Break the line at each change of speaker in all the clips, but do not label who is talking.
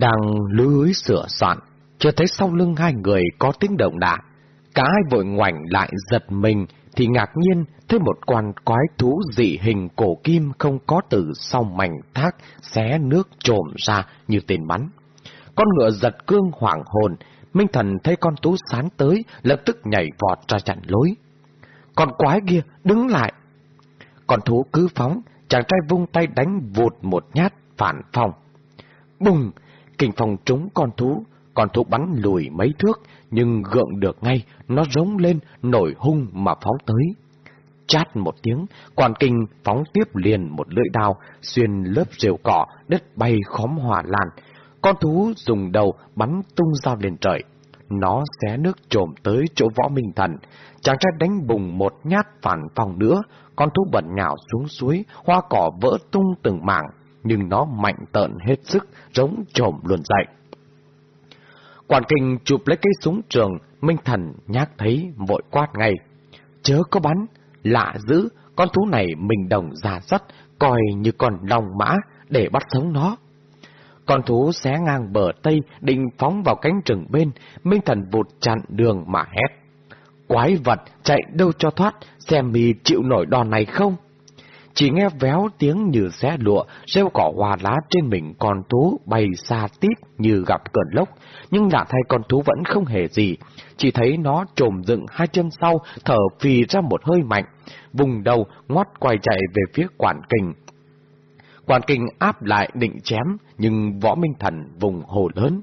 Đang lưới sửa soạn, chưa thấy sau lưng hai người có tiếng động lạ, Cả hai vội ngoảnh lại giật mình, thì ngạc nhiên thấy một quan quái thú dị hình cổ kim không có từ sau mảnh thác xé nước trồm ra như tên bắn. Con ngựa giật cương hoảng hồn, Minh Thần thấy con thú sán tới, lập tức nhảy vọt ra chặn lối. Con quái kia, đứng lại! Con thú cứ phóng, chàng trai vung tay đánh vụt một nhát, phản phòng. Bùng! Kinh phòng trúng con thú, con thú bắn lùi mấy thước, nhưng gượng được ngay, nó rống lên, nổi hung mà phóng tới. Chát một tiếng, quan kinh phóng tiếp liền một lưỡi đao, xuyên lớp rêu cỏ, đất bay khóm hòa lan. Con thú dùng đầu bắn tung dao lên trời. Nó xé nước trồm tới chỗ võ minh thần. Chàng trai đánh bùng một nhát phản phòng nữa, con thú bẩn nhào xuống suối, hoa cỏ vỡ tung từng mảng, nhưng nó mạnh tợn hết sức, giống trộm luồn dậy. Quản kinh chụp lấy cây súng trường, Minh Thần nhát thấy vội quát ngay. Chớ có bắn, lạ dữ, con thú này mình đồng già sắt, coi như con lòng mã để bắt sống nó. Con thú xé ngang bờ tây, định phóng vào cánh rừng bên, Minh Thần vụt chặn đường mà hét. Quái vật, chạy đâu cho thoát, xem mì chịu nổi đòn này không? Chỉ nghe véo tiếng như xé lụa, rêu cỏ hoa lá trên mình con thú bay xa tít như gặp cơn lốc, nhưng lạ thay con thú vẫn không hề gì, chỉ thấy nó trồm dựng hai chân sau, thở phì ra một hơi mạnh, vùng đầu ngoắt quay chạy về phía quản kình. Quản kình áp lại định chém, nhưng võ minh thần vùng hồ lớn.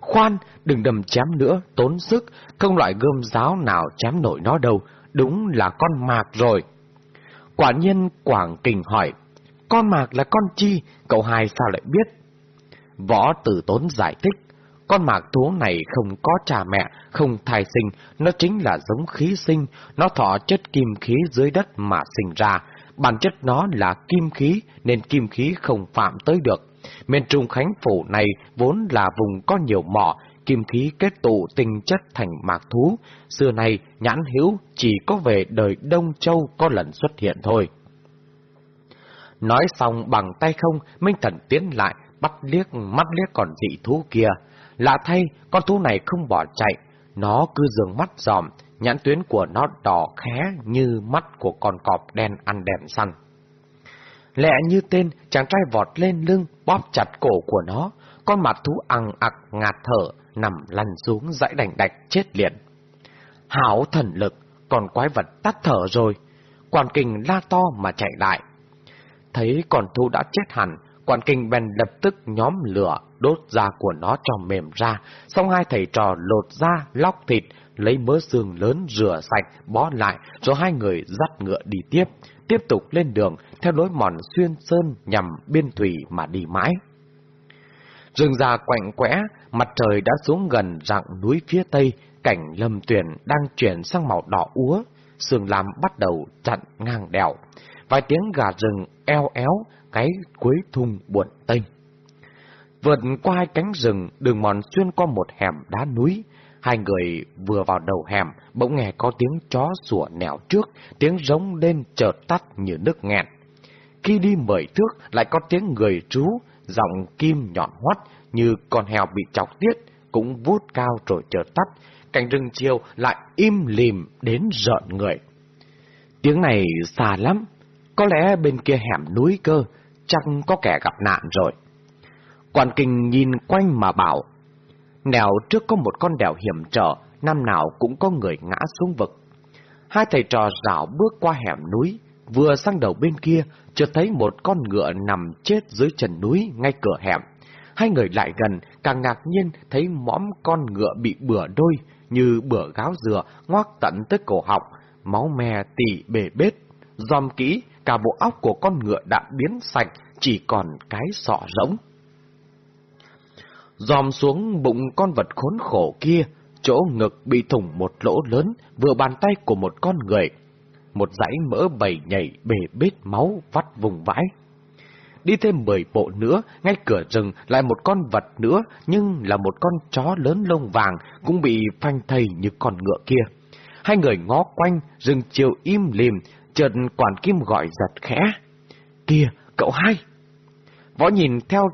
Khoan, đừng đầm chém nữa, tốn sức, không loại gươm giáo nào chém nổi nó đâu, đúng là con mạc rồi. Quả nhiên Quảng Kình hỏi, con mạc là con chi, cậu hai sao lại biết? Võ tử tốn giải thích, con mạc thú này không có cha mẹ, không thai sinh, nó chính là giống khí sinh, nó thọ chất kim khí dưới đất mà sinh ra. Bản chất nó là kim khí, nên kim khí không phạm tới được. Miền Trung Khánh Phủ này vốn là vùng có nhiều mỏ, kim khí kết tụ tinh chất thành mạc thú. Xưa nay nhãn hiếu chỉ có về đời Đông Châu có lần xuất hiện thôi. Nói xong bằng tay không, Minh Thần tiến lại, bắt liếc mắt liếc còn dị thú kia. Lạ thay, con thú này không bỏ chạy, nó cứ dường mắt dòm, nhãn tuyến của nó đỏ khé như mắt của con cọp đen ăn đèn săn. Lẹ như tên, chàng trai vọt lên lưng, bóp chặt cổ của nó, con mặt thú ằng ặc ngạt thở, nằm lăn xuống dãy đành đạch chết liền. Hảo thần lực, còn quái vật tắt thở rồi. Quản kình la to mà chạy lại. Thấy con thú đã chết hẳn, quản kình bèn lập tức nhóm lửa, đốt da của nó cho mềm ra, xong hai thầy trò lột da, lóc thịt, lấy mớ xương lớn rửa sạch, bó lại, rồi hai người dắt ngựa đi tiếp, tiếp tục lên đường, theo lối mòn xuyên sơn nhằm biên thủy mà đi mãi. Rừng già quạnh quẽ, mặt trời đã xuống gần rặng núi phía tây, cảnh lâm tuyển đang chuyển sang màu đỏ úa, sương lam bắt đầu chặn ngang đèo. Vài tiếng gà rừng eo éo, cái cuối thung buồn tênh. Vượt qua hai cánh rừng, đường mòn xuyên qua một hẻm đá núi. Hai người vừa vào đầu hẻm, bỗng nghe có tiếng chó sủa nẻo trước, tiếng rống lên chợt tắt như nước nghẹn. Khi đi mười thước, lại có tiếng người trú, giọng kim nhọn hoắt như con heo bị chọc tiết, cũng vút cao rồi chợt tắt. Cảnh rừng chiều lại im lìm đến rợn người. Tiếng này xa lắm, có lẽ bên kia hẻm núi cơ, chắc có kẻ gặp nạn rồi. Quan kinh nhìn quanh mà bảo, nẻo trước có một con đèo hiểm trở, năm nào cũng có người ngã xuống vực. Hai thầy trò rảo bước qua hẻm núi, vừa sang đầu bên kia, chợt thấy một con ngựa nằm chết dưới chân núi ngay cửa hẻm. Hai người lại gần, càng ngạc nhiên thấy mõm con ngựa bị bửa đôi, như bửa gáo dừa, ngoác tận tới cổ họng, máu me tỉ bể bết. Dòm kỹ, cả bộ óc của con ngựa đã biến sạch, chỉ còn cái sọ rỗng. Dòm xuống bụng con vật khốn khổ kia, chỗ ngực bị thủng một lỗ lớn, vừa bàn tay của một con người. Một dãy mỡ bầy nhảy bể bết máu vắt vùng vãi. Đi thêm mười bộ nữa, ngay cửa rừng lại một con vật nữa, nhưng là một con chó lớn lông vàng, cũng bị phanh thầy như con ngựa kia. Hai người ngó quanh, rừng chiều im lìm, chợt quản kim gọi giật khẽ. Kìa, cậu hai! Võ nhìn theo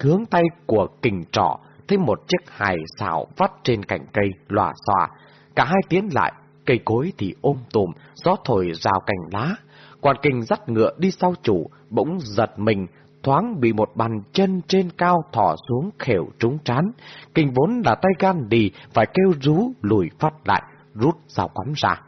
hướng tay của kình trỏ, thấy một chiếc hài xảo vắt trên cành cây, lòa xòa. Cả hai tiến lại, cây cối thì ôm tùm, gió thổi rào cành lá. Quan kinh dắt ngựa đi sau chủ, bỗng giật mình, thoáng bị một bàn chân trên cao thỏ xuống khều trúng trán. Kinh vốn là tay gan đi, phải kêu rú lùi phát lại, rút dao quắm ra.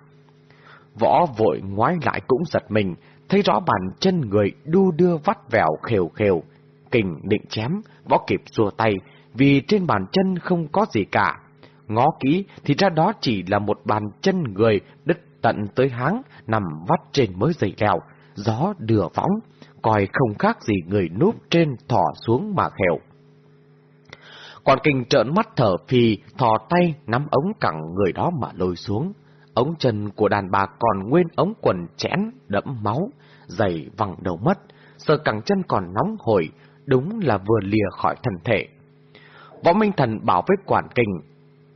Võ vội ngoái lại cũng giật mình, thấy rõ bàn chân người đu đưa vắt vẻo khều khều. Kình định chém, võ kịp xua tay, vì trên bàn chân không có gì cả. Ngó kỹ thì ra đó chỉ là một bàn chân người đứt tận tới háng, nằm vắt trên mới dày leo, gió đưa võng, coi không khác gì người núp trên thỏ xuống mà khều. Còn kinh trợn mắt thở phì, thò tay nắm ống cẳng người đó mà lôi xuống. Ống chân của đàn bà còn nguyên ống quần chẽn, đẫm máu, dày văng đầu mất, sờ cẳng chân còn nóng hổi, đúng là vừa lìa khỏi thân thể. Võ Minh Thần bảo với quản kinh,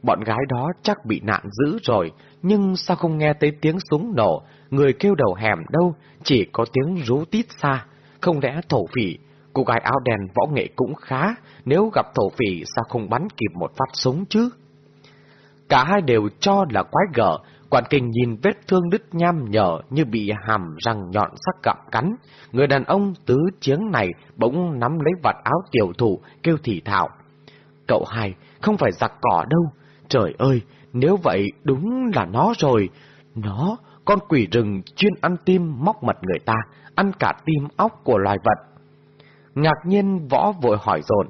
bọn gái đó chắc bị nạn dữ rồi, nhưng sao không nghe thấy tiếng súng nổ, người kêu đầu hẻm đâu, chỉ có tiếng rú tít xa, không lẽ thổ phỉ, cô gái áo đèn võ nghệ cũng khá, nếu gặp thổ phỉ sao không bắn kịp một phát súng chứ? Cả hai đều cho là quái gở, quản kinh nhìn vết thương đứt nham nhở như bị hàm răng nhọn sắc gặm cắn. Người đàn ông tứ chiếng này bỗng nắm lấy vạt áo tiểu thủ, kêu thì thảo. Cậu hai, không phải giặc cỏ đâu. Trời ơi, nếu vậy đúng là nó rồi. Nó, con quỷ rừng chuyên ăn tim móc mật người ta, ăn cả tim óc của loài vật. Ngạc nhiên võ vội hỏi dồn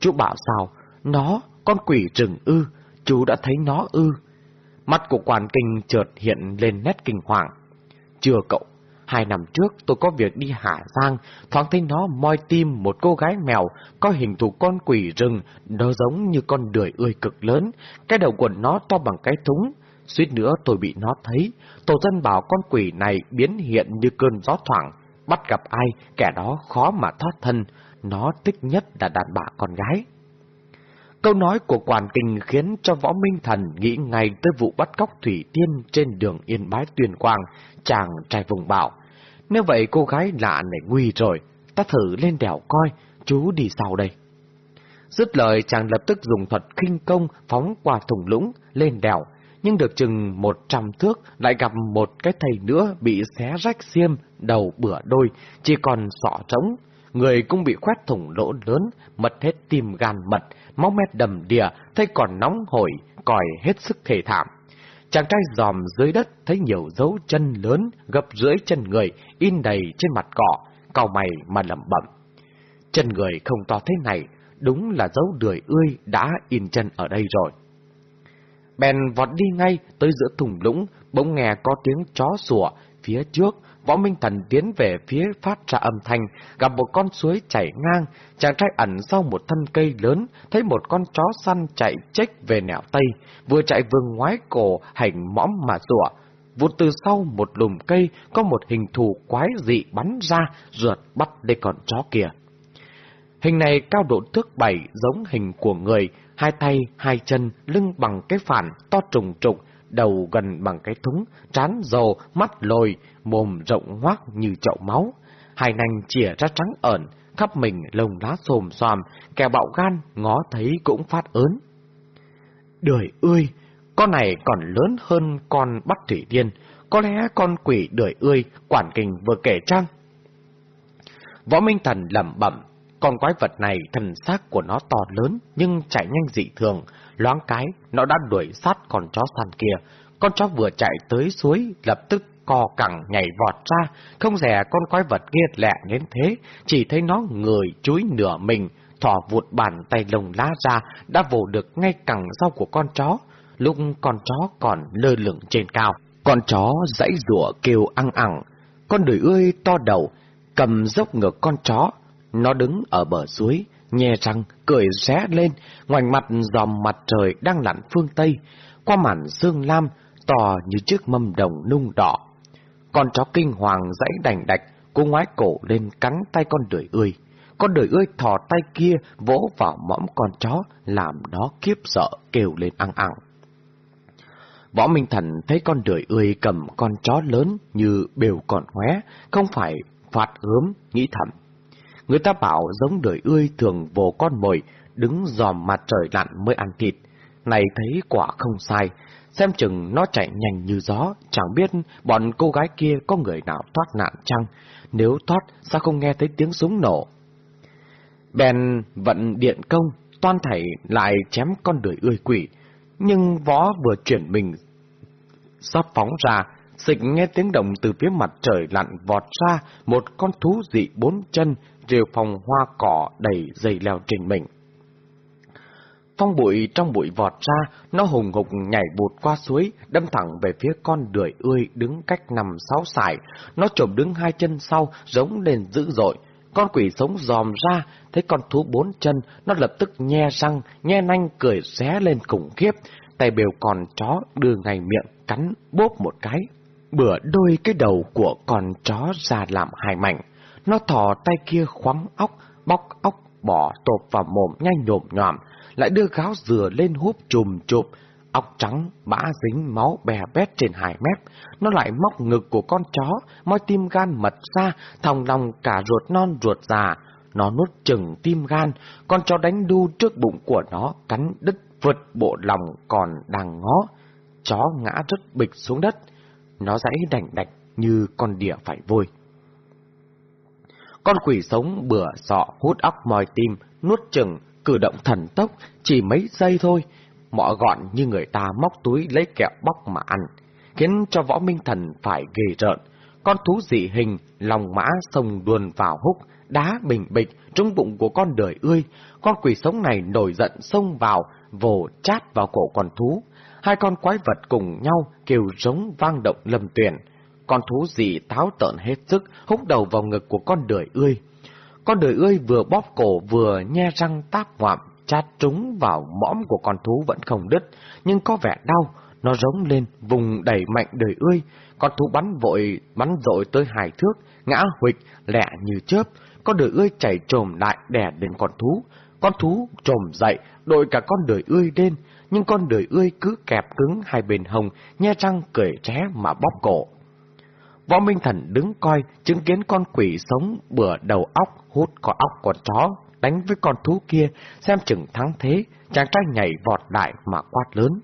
chú bảo sao, nó, con quỷ rừng ư, chú đã thấy nó ư. Mắt của quản kinh chợt hiện lên nét kinh hoàng. Chưa cậu, hai năm trước tôi có việc đi Hà Giang, thoáng thấy nó moi tim một cô gái mèo, có hình thù con quỷ rừng, nó giống như con đười ươi cực lớn, cái đầu quần nó to bằng cái thúng. Suýt nữa tôi bị nó thấy, tổ dân bảo con quỷ này biến hiện như cơn gió thoảng, bắt gặp ai, kẻ đó khó mà thoát thân, nó thích nhất là đàn bà con gái. Câu nói của quản kinh khiến cho võ minh thần nghĩ ngay tới vụ bắt cóc Thủy Tiên trên đường Yên Bái Tuyền Quang, chàng trai vùng bảo. Nếu vậy cô gái lạ này nguy rồi, ta thử lên đèo coi, chú đi sau đây. Dứt lời chàng lập tức dùng thuật khinh công phóng qua thùng lũng, lên đèo, nhưng được chừng một trăm thước lại gặp một cái thầy nữa bị xé rách xiêm, đầu bửa đôi, chỉ còn sọ trống. Người cũng bị khoét thủng lỗ lớn, mất hết tim gan mật, máu mét đầm đìa, thấy còn nóng hổi, còi hết sức thể thảm. Chàng trai dòm dưới đất thấy nhiều dấu chân lớn gập dưới chân người in đầy trên mặt cỏ, cau mày mà lẩm bẩm. Chân người không to thế này, đúng là dấu đười ươi đã in chân ở đây rồi. Bèn vọt đi ngay tới giữa thùng lũng, bỗng nghe có tiếng chó sủa phía trước, Võ Minh Thần tiến về phía phát ra âm thanh, gặp một con suối chảy ngang, chàng trai ẩn sau một thân cây lớn, thấy một con chó săn chạy chếch về nẻo tây, vừa chạy vừa ngoái cổ, hành mõm mà rủa. Vụt từ sau một lùm cây, có một hình thù quái dị bắn ra, rượt bắt lấy con chó kia. Hình này cao độ thước bảy giống hình của người, hai tay, hai chân, lưng bằng cái phản, to trùng trục, đầu gần bằng cái thúng, trán dầu, mắt lồi, mồm rộng ngoác như chậu máu. Hai nành chìa ra trắng ẩn, khắp mình lông lá xồm xoàm, kẻ bạo gan ngó thấy cũng phát ớn. Đời ơi, con này còn lớn hơn con bắt thủy tiên, có lẽ con quỷ đời ơi quản kình vừa kể chăng? Võ Minh Thần lẩm bẩm, con quái vật này thần xác của nó to lớn nhưng chạy nhanh dị thường, loáng cái nó đã đuổi sát con chó săn kia. Con chó vừa chạy tới suối lập tức co cẳng nhảy vọt ra, không rẻ con quái vật kia lẹ đến thế, chỉ thấy nó người chúi nửa mình, thỏ vụt bàn tay lồng lá ra, đã vồ được ngay cẳng sau của con chó, lúc con chó còn lơ lửng trên cao. Con chó dãy rủa kêu ăn ẳng, con đời ươi to đầu, cầm dốc ngược con chó, nó đứng ở bờ suối, nhe răng, cười ré lên, ngoảnh mặt dòm mặt trời đang lặn phương Tây, qua màn sương lam, to như chiếc mâm đồng nung đỏ. Con chó kinh hoàng dãy đành đạch, cô ngoái cổ lên cắn tay con đười ươi. Con đười ươi thò tay kia vỗ vào mõm con chó, làm nó kiếp sợ kêu lên ăn ăn. Võ Minh Thần thấy con đười ươi cầm con chó lớn như bều còn hóe, không phải phạt ướm, nghĩ thầm. Người ta bảo giống đời ươi thường vồ con mồi, đứng dòm mặt trời lặn mới ăn thịt. Này thấy quả không sai, xem chừng nó chạy nhanh như gió, chẳng biết bọn cô gái kia có người nào thoát nạn chăng, nếu thoát sao không nghe thấy tiếng súng nổ. Bèn vận điện công, toan thảy lại chém con đời ươi quỷ, nhưng võ vừa chuyển mình sắp phóng ra, Sịch nghe tiếng động từ phía mặt trời lặn vọt ra một con thú dị bốn chân, rêu phòng hoa cỏ đầy dày leo trên mình. Phong bụi trong bụi vọt ra, nó hùng hục nhảy bụt qua suối, đâm thẳng về phía con đười ươi đứng cách nằm sáu sải. Nó trộm đứng hai chân sau, giống lên dữ dội. Con quỷ sống dòm ra, thấy con thú bốn chân, nó lập tức nhe răng, nhe nanh cười xé lên khủng khiếp. Tay bều còn chó đưa ngay miệng, cắn bốp một cái. Bữa đôi cái đầu của con chó ra làm hai mảnh. Nó thò tay kia khoáng óc, bóc óc, bỏ tộp vào mồm nhanh nhộm nhòm, lại đưa gáo dừa lên húp chùm chụp, óc trắng, bã dính máu bè bét trên hải mép. Nó lại móc ngực của con chó, moi tim gan mật ra, thòng lòng cả ruột non ruột già. Nó nuốt chừng tim gan, con chó đánh đu trước bụng của nó, cắn đứt vượt bộ lòng còn đang ngó. Chó ngã rất bịch xuống đất, nó dãy đành đạch như con đỉa phải vôi. Con quỷ sống bừa sọ hút óc mòi tim, nuốt chừng, cử động thần tốc, chỉ mấy giây thôi, mọ gọn như người ta móc túi lấy kẹo bóc mà ăn, khiến cho võ minh thần phải ghê rợn. Con thú dị hình, lòng mã sông đuồn vào húc, đá bình bịch trong bụng của con đời ươi. Con quỷ sống này nổi giận xông vào, vồ chát vào cổ con thú. Hai con quái vật cùng nhau kêu rống vang động lâm tuyển. Con thú dị táo tợn hết sức, húc đầu vào ngực của con đười ươi. Con đười ươi vừa bóp cổ vừa nhe răng táp ngoạm, chát trúng vào mõm của con thú vẫn không đứt, nhưng có vẻ đau. Nó rống lên, vùng đẩy mạnh đời ươi. Con thú bắn vội, bắn dội tới hài thước, ngã huỵch, lẹ như chớp. Con đời ươi chảy trồm lại đè đến con thú. Con thú trồm dậy, đội cả con đời ươi lên, nhưng con đời ươi cứ kẹp cứng hai bên hồng, nhe răng cười tré mà bóp cổ. Võ Minh Thần đứng coi, chứng kiến con quỷ sống bừa đầu óc, hút có óc con chó, đánh với con thú kia, xem chừng thắng thế, chàng trai nhảy vọt lại mà quát lớn.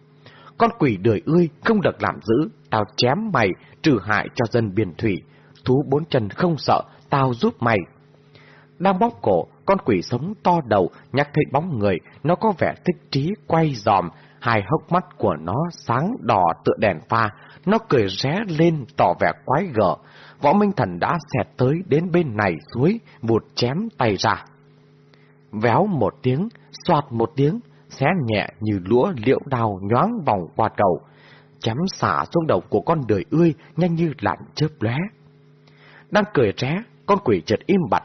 Con quỷ đời ươi, không được làm giữ, tao chém mày, trừ hại cho dân biển thủy. Thú bốn chân không sợ, tao giúp mày. Đang bóp cổ, con quỷ sống to đầu, nhắc thấy bóng người, nó có vẻ thích trí quay dòm, hai hốc mắt của nó sáng đỏ tựa đèn pha, nó cười ré lên tỏ vẻ quái gở. Võ Minh Thần đã xẹt tới đến bên này suối, vụt chém tay ra. Véo một tiếng, soạt một tiếng, xé nhẹ như lũa liễu đào nhoáng vòng qua cầu. Chém xả xuống đầu của con đời ươi nhanh như lặn chớp lóe. Đang cười ré, con quỷ chợt im bặt.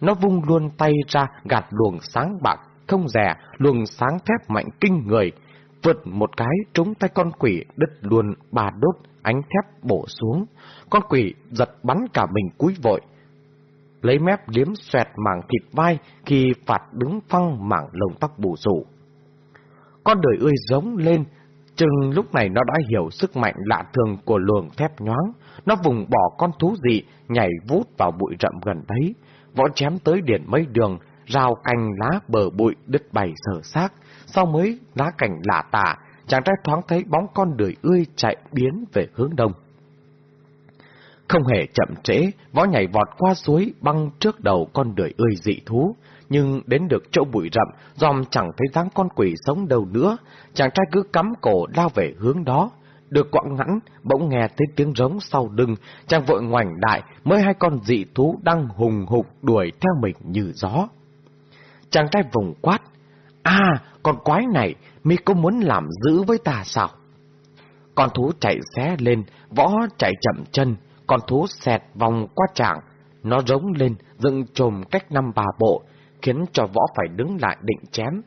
Nó vung luôn tay ra gạt luồng sáng bạc, không rẻ, luồng sáng thép mạnh kinh người, vượt một cái trúng tay con quỷ đứt luôn ba đốt ánh thép bổ xuống. Con quỷ giật bắn cả mình cúi vội. Lấy mép liếm xoẹt mảng thịt vai khi phạt đứng phăng mảng lồng tóc bù rủ. Con đời ươi giống lên, chừng lúc này nó đã hiểu sức mạnh lạ thường của luồng thép nhoáng. Nó vùng bỏ con thú dị, nhảy vút vào bụi rậm gần đấy. Võ chém tới điện mấy đường, rào cành lá bờ bụi đứt bày sở xác sau mới lá cảnh lạ tả, chàng trai thoáng thấy bóng con đời ươi chạy biến về hướng đông. Không hề chậm trễ, võ nhảy vọt qua suối băng trước đầu con đời ươi dị thú, nhưng đến được chỗ bụi rậm, dòm chẳng thấy dáng con quỷ sống đâu nữa, chàng trai cứ cắm cổ lao về hướng đó. Được quãng ngắn, bỗng nghe thấy tiếng rống sau lưng, chàng vội ngoảnh đại, mới hai con dị thú đang hùng hục đuổi theo mình như gió. Chàng trai vùng quát, À, con quái này, mi có muốn làm giữ với ta sao? Con thú chạy xé lên, võ chạy chậm chân, con thú xẹt vòng qua trạng, Nó rống lên, dựng trồm cách năm bà bộ, khiến cho võ phải đứng lại định chém.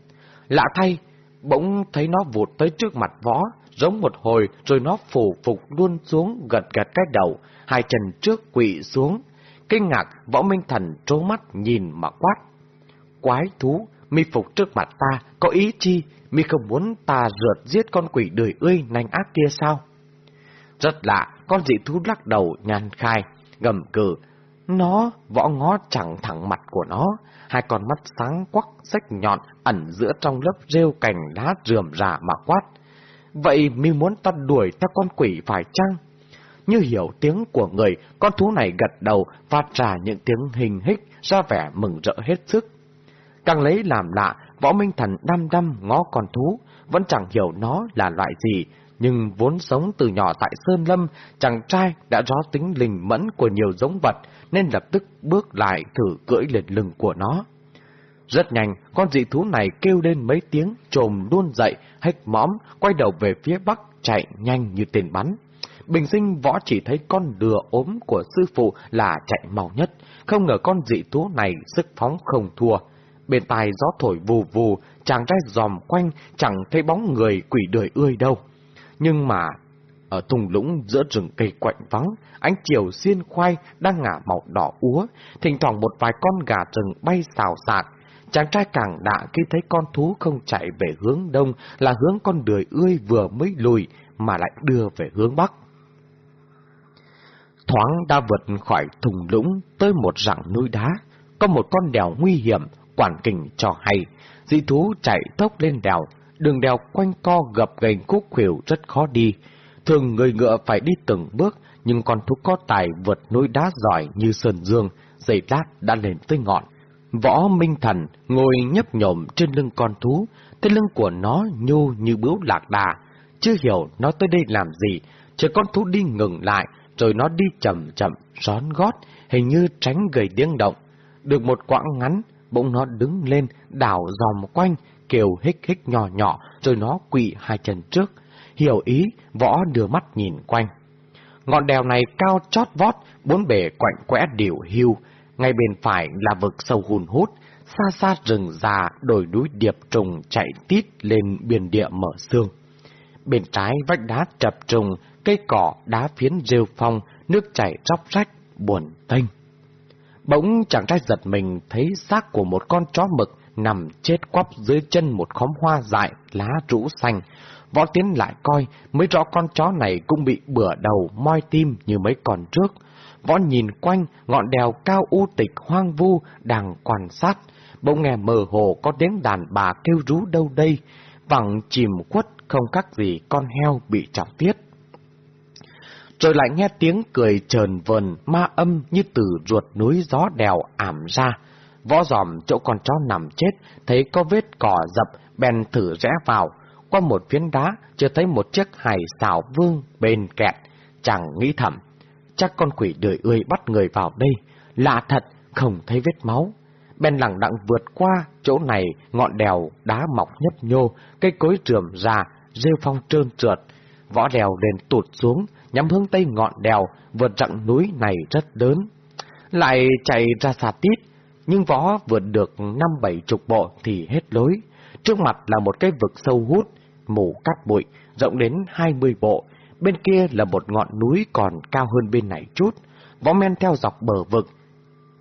Lạ thay, bỗng thấy nó vụt tới trước mặt võ, giống một hồi rồi nó phủ phục luôn xuống gật gật cái đầu, hai chân trước quỵ xuống. Kinh ngạc, võ minh thần trố mắt nhìn mà quát. Quái thú, mi phục trước mặt ta, có ý chi, mi không muốn ta rượt giết con quỷ đời ươi nanh ác kia sao? Rất lạ, con dị thú lắc đầu nhàn khai, gầm cử. Nó võ ngó chẳng thẳng mặt của nó, hai con mắt sáng quắc, sách nhọn, ẩn giữa trong lớp rêu cành đá rườm rà mà quát. Vậy mi muốn ta đuổi theo con quỷ phải chăng? Như hiểu tiếng của người, con thú này gật đầu, phát ra những tiếng hình hích, ra vẻ mừng rỡ hết sức. Càng lấy làm lạ, võ minh thần đăm đăm ngó con thú, vẫn chẳng hiểu nó là loại gì, nhưng vốn sống từ nhỏ tại Sơn Lâm, chàng trai đã rõ tính linh mẫn của nhiều giống vật, nên lập tức bước lại thử cưỡi lên lưng của nó. Rất nhanh, con dị thú này kêu lên mấy tiếng, trồm luôn dậy, hách mõm, quay đầu về phía bắc, chạy nhanh như tên bắn. Bình sinh võ chỉ thấy con đừa ốm của sư phụ là chạy mau nhất, không ngờ con dị thú này sức phóng không thua. Bên tai gió thổi vù vù, chàng trai dòm quanh, chẳng thấy bóng người quỷ đời ươi đâu. Nhưng mà, ở thùng lũng giữa rừng cây quạnh vắng, ánh chiều xiên khoai đang ngả màu đỏ úa, thỉnh thoảng một vài con gà rừng bay xào xạc. Chàng trai càng đạ khi thấy con thú không chạy về hướng đông là hướng con đời ươi vừa mới lùi mà lại đưa về hướng bắc. Thoáng đã vượt khỏi thùng lũng tới một rặng núi đá, có một con đèo nguy hiểm, quản kình cho hay. Dị thú chạy tốc lên đèo, đường đèo quanh co gập ghềnh khúc khuỷu rất khó đi. Thường người ngựa phải đi từng bước, nhưng con thú có tài vượt núi đá giỏi như Sơn Dương, dày lát đã lên tới ngọn. Võ Minh Thần ngồi nhấp nhổm trên lưng con thú, cái lưng của nó nhô như bướu lạc đà. Chưa hiểu nó tới đây làm gì, chờ con thú đi ngừng lại, rồi nó đi chậm chậm, rón gót, hình như tránh gây tiếng động. Được một quãng ngắn, bỗng nó đứng lên, đảo dòm quanh, kêu hích hích nhỏ nhỏ, rồi nó quỵ hai chân trước. Hiểu ý, võ đưa mắt nhìn quanh. Ngọn đèo này cao chót vót, bốn bề quạnh quẽ điều hưu. Ngay bên phải là vực sâu hùn hút, xa xa rừng già, đồi núi điệp trùng chạy tít lên biển địa mở xương. Bên trái vách đá chập trùng, cây cỏ, đá phiến rêu phong, nước chảy róc rách, buồn tênh. Bỗng chàng trai giật mình thấy xác của một con chó mực nằm chết quắp dưới chân một khóm hoa dại, lá rũ xanh. Võ tiến lại coi, mới rõ con chó này cũng bị bửa đầu, moi tim như mấy con trước. Võ nhìn quanh, ngọn đèo cao u tịch hoang vu, đang quan sát. Bỗng nghe mờ hồ có tiếng đàn bà kêu rú đâu đây, vẳng chìm quất không khác gì con heo bị chọc tiết rồi lại nghe tiếng cười trờn vờn ma âm như từ ruột núi gió đèo ảm ra. Võ giòm chỗ con chó nằm chết, thấy có vết cỏ dập, bèn thử rẽ vào. Qua một phiến đá, chưa thấy một chiếc hài xào vương bên kẹt. Chẳng nghĩ thầm, chắc con quỷ đời ươi bắt người vào đây. Lạ thật, không thấy vết máu. Bèn lặng đặng vượt qua, chỗ này ngọn đèo, đá mọc nhấp nhô, cây cối trườm ra, rêu phong trơn trượt. Võ đèo lên tụt xuống, nhắm hướng tây ngọn đèo, vượt chặng núi này rất lớn. Lại chạy ra xa tít, nhưng võ vượt được năm bảy chục bộ thì hết lối. Trước mặt là một cái vực sâu hút, mù cát bụi, rộng đến hai mươi bộ. Bên kia là một ngọn núi còn cao hơn bên này chút. Võ men theo dọc bờ vực.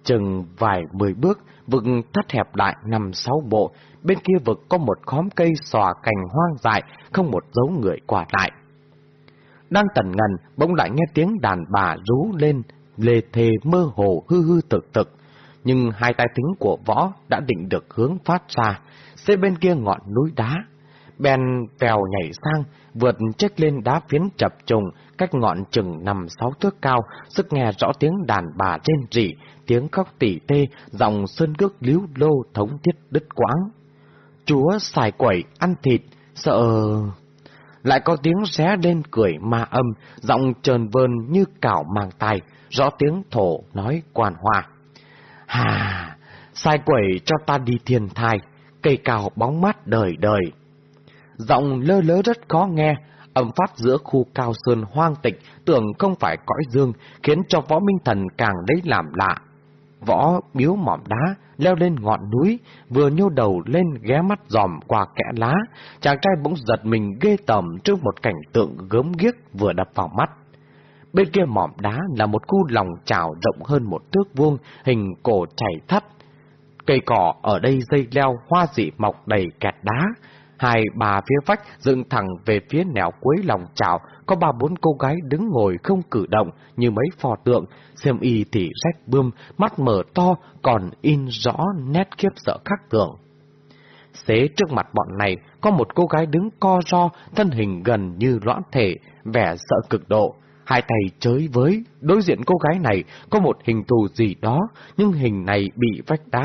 Chừng vài mười bước, vực thắt hẹp lại năm sáu bộ. Bên kia vực có một khóm cây xòa cành hoang dại, không một dấu người qua lại. Đang tần ngần, bỗng lại nghe tiếng đàn bà rú lên, lê thề mơ hồ hư hư thực thực. Nhưng hai tay tính của võ đã định được hướng phát ra, xê bên kia ngọn núi đá. bèn vèo nhảy sang, vượt chết lên đá phiến chập trùng, cách ngọn chừng nằm sáu thước cao, sức nghe rõ tiếng đàn bà trên rỉ, tiếng khóc tỉ tê, dòng sơn cước líu lô thống thiết đứt quãng. Chúa xài quẩy, ăn thịt, sợ lại có tiếng xé lên cười ma âm, giọng trờn vơn như cảo màng tai, rõ tiếng thổ nói quan hoa. Hà, sai quẩy cho ta đi thiên thai, cây cào bóng mát đời đời. Giọng lơ lớ rất khó nghe, âm phát giữa khu cao sơn hoang tịch, tưởng không phải cõi dương, khiến cho võ minh thần càng lấy làm lạ. Võ biếu mỏm đá, leo lên ngọn núi, vừa nhô đầu lên ghé mắt dòm qua kẽ lá, chàng trai bỗng giật mình ghê tởm trước một cảnh tượng gớm ghiếc vừa đập vào mắt. Bên kia mỏm đá là một khu lòng trào rộng hơn một thước vuông, hình cổ chảy thắt. Cây cỏ ở đây dây leo hoa dị mọc đầy kẹt đá, Hai bà phía vách dựng thẳng về phía nẻo cuối lòng chảo, có ba bốn cô gái đứng ngồi không cử động như mấy pho tượng, xem y thì rách bươm, mắt mở to, còn in rõ nét khiếp sợ khác thường. Xế trước mặt bọn này có một cô gái đứng co ro, thân hình gần như loãn thể, vẻ sợ cực độ. Hai tay chới với, đối diện cô gái này có một hình thù gì đó, nhưng hình này bị vách đá,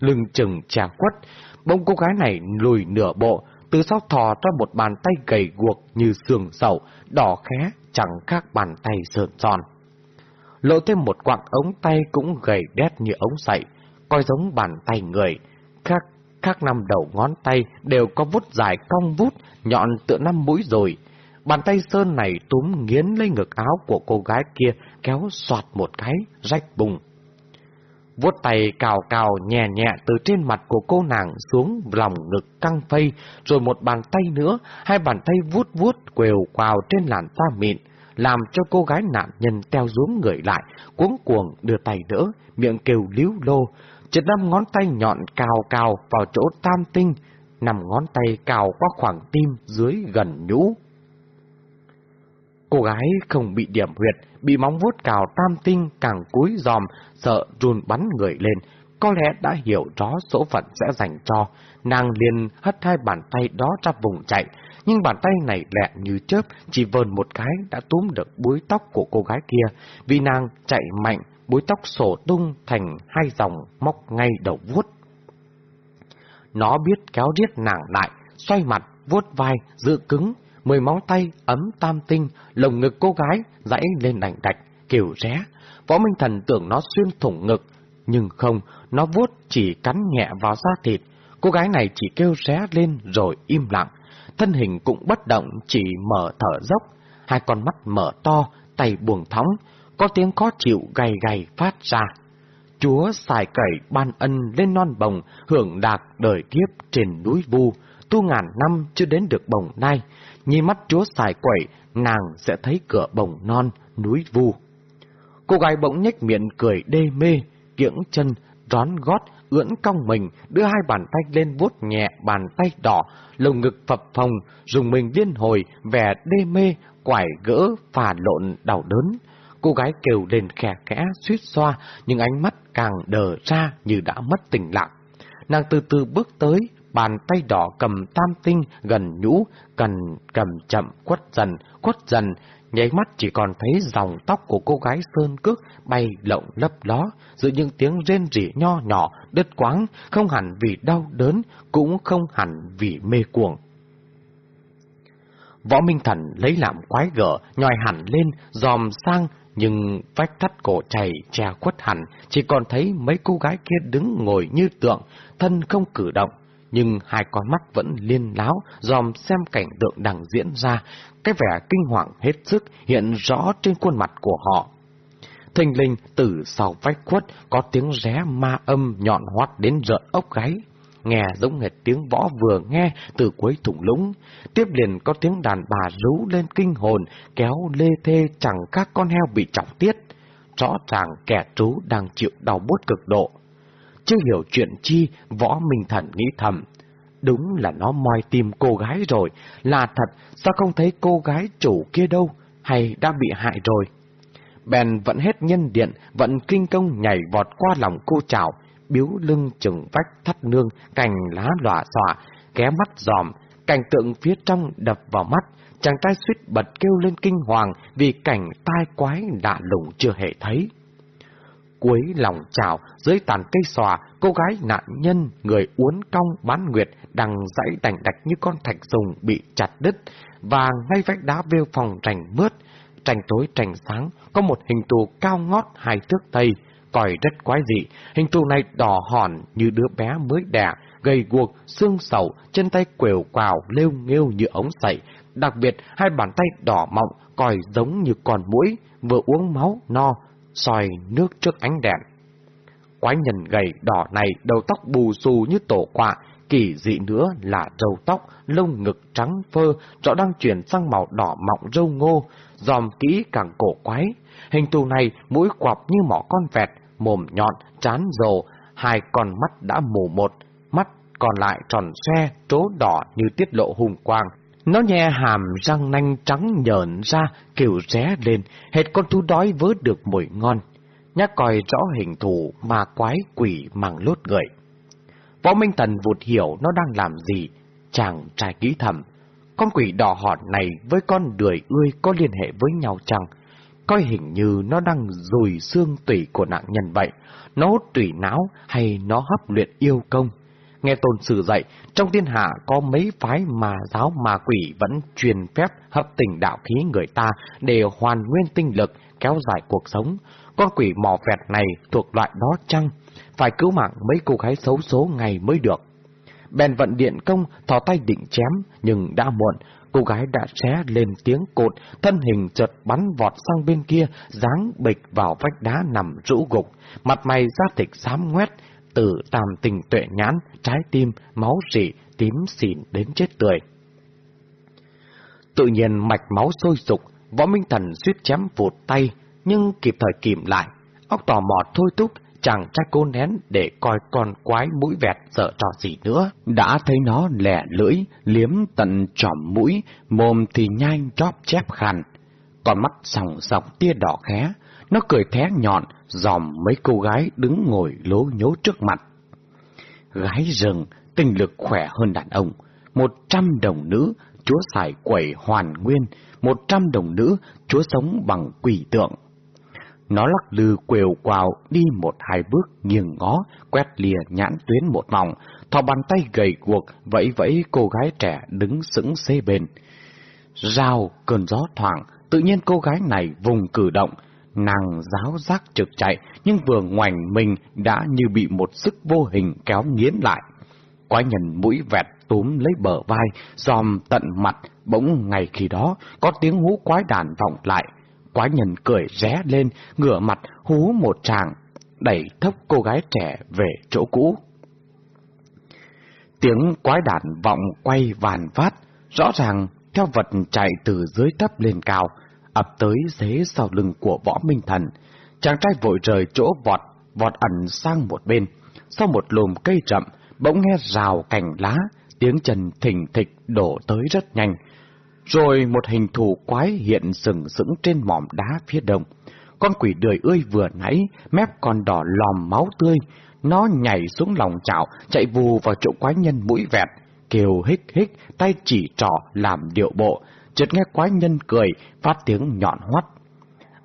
lưng chừng trà quất. Bông cô gái này lùi nửa bộ, từ sau thò ra một bàn tay gầy guộc như xương sầu, đỏ khé, chẳng khác bàn tay sợn tròn. Lộ thêm một quạng ống tay cũng gầy đét như ống sậy, coi giống bàn tay người. Khác các năm đầu ngón tay đều có vút dài cong vút, nhọn tựa năm mũi rồi. Bàn tay sơn này túm nghiến lấy ngực áo của cô gái kia, kéo soạt một cái, rách bùng. Vuốt tay cào cào nhẹ nhẹ từ trên mặt của cô nàng xuống lòng ngực căng phây, rồi một bàn tay nữa, hai bàn tay vuốt vuốt quều quào trên làn da mịn, làm cho cô gái nạn nhân teo xuống người lại, cuống cuồng đưa tay đỡ, miệng kêu líu lô, chật năm ngón tay nhọn cào cào vào chỗ tam tinh, nằm ngón tay cào qua khoảng tim dưới gần nhũ. Cô gái không bị điểm huyệt, bị móng vuốt cào tam tinh càng cúi giòm, sợ run bắn người lên, có lẽ đã hiểu rõ số phận sẽ dành cho. Nàng liền hất hai bàn tay đó ra vùng chạy, nhưng bàn tay này lẹ như chớp, chỉ vờn một cái đã túm được búi tóc của cô gái kia, vì nàng chạy mạnh, búi tóc sổ tung thành hai dòng móc ngay đầu vuốt. Nó biết kéo riết nàng lại, xoay mặt, vuốt vai, giữ cứng, mười móng tay ấm tam tinh, lồng ngực cô gái dãy lên đành đạch, kiểu ré. Võ Minh Thần tưởng nó xuyên thủng ngực, nhưng không, nó vuốt chỉ cắn nhẹ vào da thịt. Cô gái này chỉ kêu ré lên rồi im lặng, thân hình cũng bất động chỉ mở thở dốc, hai con mắt mở to, tay buồn thóng, có tiếng khó chịu gầy gầy phát ra. Chúa xài cẩy ban ân lên non bồng, hưởng đạc đời kiếp trên núi vu, tu ngàn năm chưa đến được bồng nay, nhi mắt chúa xài quẩy, nàng sẽ thấy cửa bồng non, núi vu. Cô gái bỗng nhếch miệng cười đê mê, kiễng chân, rón gót, ưỡn cong mình, đưa hai bàn tay lên vuốt nhẹ bàn tay đỏ, lồng ngực phập phồng, dùng mình liên hồi, vẻ đê mê, quải gỡ, phà lộn, đau đớn. Cô gái kêu lên khè khẽ, suýt xoa, nhưng ánh mắt càng đờ ra như đã mất tình lặng. Nàng từ từ bước tới, bàn tay đỏ cầm tam tinh gần nhũ, cần cầm chậm quất dần, quất dần, nháy mắt chỉ còn thấy dòng tóc của cô gái sơn cước bay lộng lấp ló, giữa những tiếng rên rỉ nho nhỏ, đứt quáng, không hẳn vì đau đớn, cũng không hẳn vì mê cuồng. Võ Minh Thần lấy làm quái gở, nhòi hẳn lên, dòm sang, nhưng vách thắt cổ chảy che khuất hẳn, chỉ còn thấy mấy cô gái kia đứng ngồi như tượng, thân không cử động, nhưng hai con mắt vẫn liên láo, dòm xem cảnh tượng đang diễn ra, cái vẻ kinh hoàng hết sức hiện rõ trên khuôn mặt của họ. Thình linh từ sau vách khuất có tiếng ré ma âm nhọn hoắt đến rợn ốc gáy nghe giống hệt tiếng võ vừa nghe từ cuối thủng lũng. Tiếp liền có tiếng đàn bà rú lên kinh hồn, kéo lê thê chẳng các con heo bị chọc tiết. Rõ ràng kẻ trú đang chịu đau bút cực độ. Chưa hiểu chuyện chi, võ minh thần nghĩ thầm. Đúng là nó moi tìm cô gái rồi, là thật, sao không thấy cô gái chủ kia đâu, hay đã bị hại rồi? Bèn vẫn hết nhân điện, vẫn kinh công nhảy vọt qua lòng cô chảo, biếu lưng chừng vách thắt nương, cành lá lòa xòa, ké mắt giòm, cảnh tượng phía trong đập vào mắt, chàng trai suýt bật kêu lên kinh hoàng vì cảnh tai quái lạ lùng chưa hề thấy. Cuối lòng chào, dưới tàn cây xòa, cô gái nạn nhân, người uốn cong bán nguyệt, đang dãy đành đạch như con thạch sùng bị chặt đứt, và ngay vách đá vêu phòng rành mướt, trành tối trành sáng, có một hình tù cao ngót hai thước tây, còi rất quái dị, hình thù này đỏ hòn như đứa bé mới đẻ, gầy guộc, xương sầu, chân tay quều quào, lêu nghêu như ống sậy. Đặc biệt, hai bàn tay đỏ mọng, còi giống như con mũi, vừa uống máu, no, soi nước trước ánh đèn. Quái nhân gầy đỏ này đầu tóc bù xù như tổ quạ, kỳ dị nữa là râu tóc, lông ngực trắng phơ, rõ đang chuyển sang màu đỏ mọng râu ngô, dòm kỹ càng cổ quái. Hình thù này mũi quặp như mỏ con vẹt, mồm nhọn, chán rồ, hai con mắt đã mù một, mắt còn lại tròn xe, trố đỏ như tiết lộ hùng quang. Nó nhe hàm răng nanh trắng nhợn ra, kêu ré lên, hệt con thú đói vớ được mùi ngon. Nhắc coi rõ hình thù ma quái quỷ màng lốt người. Võ Minh Thần vụt hiểu nó đang làm gì, chàng trai kỹ thầm. Con quỷ đỏ hòn này với con đười ươi có liên hệ với nhau chăng? Coi hình như nó đang rùi xương tủy của nạn nhân vậy. Nó hút tủy não hay nó hấp luyện yêu công? Nghe tôn sử dạy, trong thiên hạ có mấy phái mà giáo mà quỷ vẫn truyền phép hấp tình đạo khí người ta để hoàn nguyên tinh lực, kéo dài cuộc sống. Con quỷ mò vẹt này thuộc loại đó chăng? Phải cứu mạng mấy cô gái xấu số ngày mới được. Bèn vận điện công, thò tay định chém, nhưng đã muộn, cô gái đã xé lên tiếng cột, thân hình chợt bắn vọt sang bên kia, dáng bịch vào vách đá nằm rũ gục, mặt mày da thịt xám ngoét, tử tam tình tuệ nhãn, trái tim, máu rỉ, tím xỉn đến chết tươi. Tự nhiên mạch máu sôi sục, võ minh thần suýt chém vụt tay, nhưng kịp thời kìm lại, óc tò mò thôi thúc chàng trai cô nén để coi con quái mũi vẹt sợ trò gì nữa. Đã thấy nó lẻ lưỡi, liếm tận trọm mũi, mồm thì nhanh chóp chép khàn. Con mắt sòng sọc tia đỏ khé, nó cười thé nhọn, dòm mấy cô gái đứng ngồi lố nhố trước mặt. Gái rừng, tinh lực khỏe hơn đàn ông. Một trăm đồng nữ, chúa xài quẩy hoàn nguyên. Một trăm đồng nữ, chúa sống bằng quỷ tượng. Nó lắc lư quều quào đi một hai bước nghiêng ngó, quét lìa nhãn tuyến một vòng, thò bàn tay gầy guộc, vẫy vẫy cô gái trẻ đứng sững xê bên. Rào cơn gió thoảng, tự nhiên cô gái này vùng cử động, nàng giáo giác trực chạy, nhưng vừa ngoảnh mình đã như bị một sức vô hình kéo nghiến lại. Quái nhân mũi vẹt túm lấy bờ vai, dòm tận mặt, bỗng ngày khi đó có tiếng hú quái đàn vọng lại, Quái nhân cười ré lên, ngửa mặt hú một tràng, đẩy thấp cô gái trẻ về chỗ cũ. Tiếng quái đàn vọng quay vàn phát, rõ ràng theo vật chạy từ dưới thấp lên cao, ập tới dế sau lưng của võ minh thần. Chàng trai vội rời chỗ vọt, vọt ẩn sang một bên. Sau một lùm cây rậm, bỗng nghe rào cành lá, tiếng chân thình thịch đổ tới rất nhanh, rồi một hình thù quái hiện sừng sững trên mỏm đá phía đông. Con quỷ đời ươi vừa nãy, mép còn đỏ lòm máu tươi, nó nhảy xuống lòng chảo, chạy vù vào chỗ quái nhân mũi vẹt, kêu hích hích, tay chỉ trỏ làm điệu bộ, chợt nghe quái nhân cười, phát tiếng nhọn hoắt.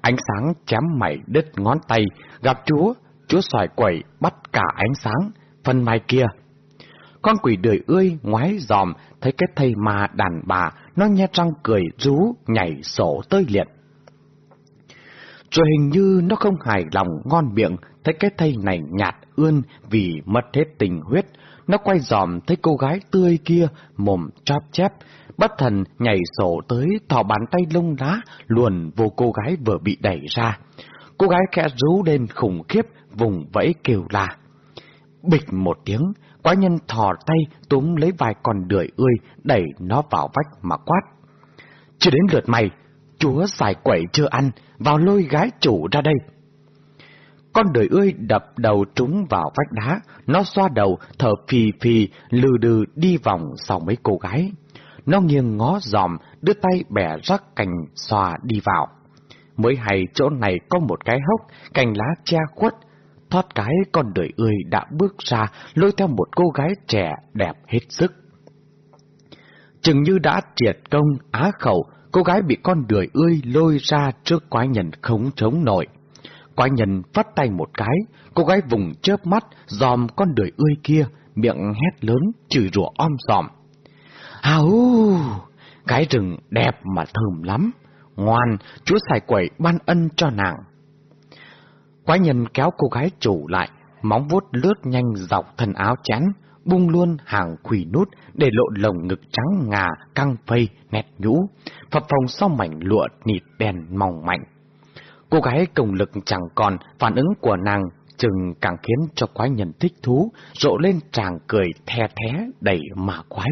Ánh sáng chém mảy đứt ngón tay, gặp chúa, chúa xoài quẩy bắt cả ánh sáng, phần mai kia. Con quỷ đời ươi ngoái dòm, thấy cái thầy mà đàn bà nó nhe răng cười rú, nhảy sổ tơi liệt. Rồi hình như nó không hài lòng ngon miệng, thấy cái thây này nhạt ươn vì mất hết tình huyết. Nó quay dòm thấy cô gái tươi kia, mồm chóp chép, bất thần nhảy sổ tới thỏ bàn tay lông lá, luồn vô cô gái vừa bị đẩy ra. Cô gái khẽ rú lên khủng khiếp, vùng vẫy kêu la. Bịch một tiếng, Quái nhân thò tay túm lấy vài con đười ươi, đẩy nó vào vách mà quát. Chưa đến lượt mày, chúa xài quẩy chưa ăn, vào lôi gái chủ ra đây. Con đời ươi đập đầu trúng vào vách đá, nó xoa đầu, thở phì phì, lừ đừ đi vòng sau mấy cô gái. Nó nghiêng ngó dòm, đưa tay bẻ rắc cành xòa đi vào. Mới hay chỗ này có một cái hốc, cành lá che khuất, thoát cái con đời ươi đã bước ra, lôi theo một cô gái trẻ đẹp hết sức. Chừng như đã triệt công, á khẩu, cô gái bị con đời ươi lôi ra trước quái nhân không chống nổi. Quái nhân phát tay một cái, cô gái vùng chớp mắt, dòm con đời ươi kia, miệng hét lớn, chửi rủa om dòm. Hào! Cái rừng đẹp mà thơm lắm. Ngoan, chúa xài quẩy ban ân cho nàng. Quái nhân kéo cô gái chủ lại, móng vuốt lướt nhanh dọc thân áo chán, bung luôn hàng quỷ nút để lộ lồng ngực trắng ngà, căng phây, nét nhũ, phập phồng sau mảnh lụa nịt đèn mỏng mạnh. Cô gái công lực chẳng còn, phản ứng của nàng chừng càng khiến cho quái nhân thích thú, rộ lên tràng cười the thé đầy mà quái.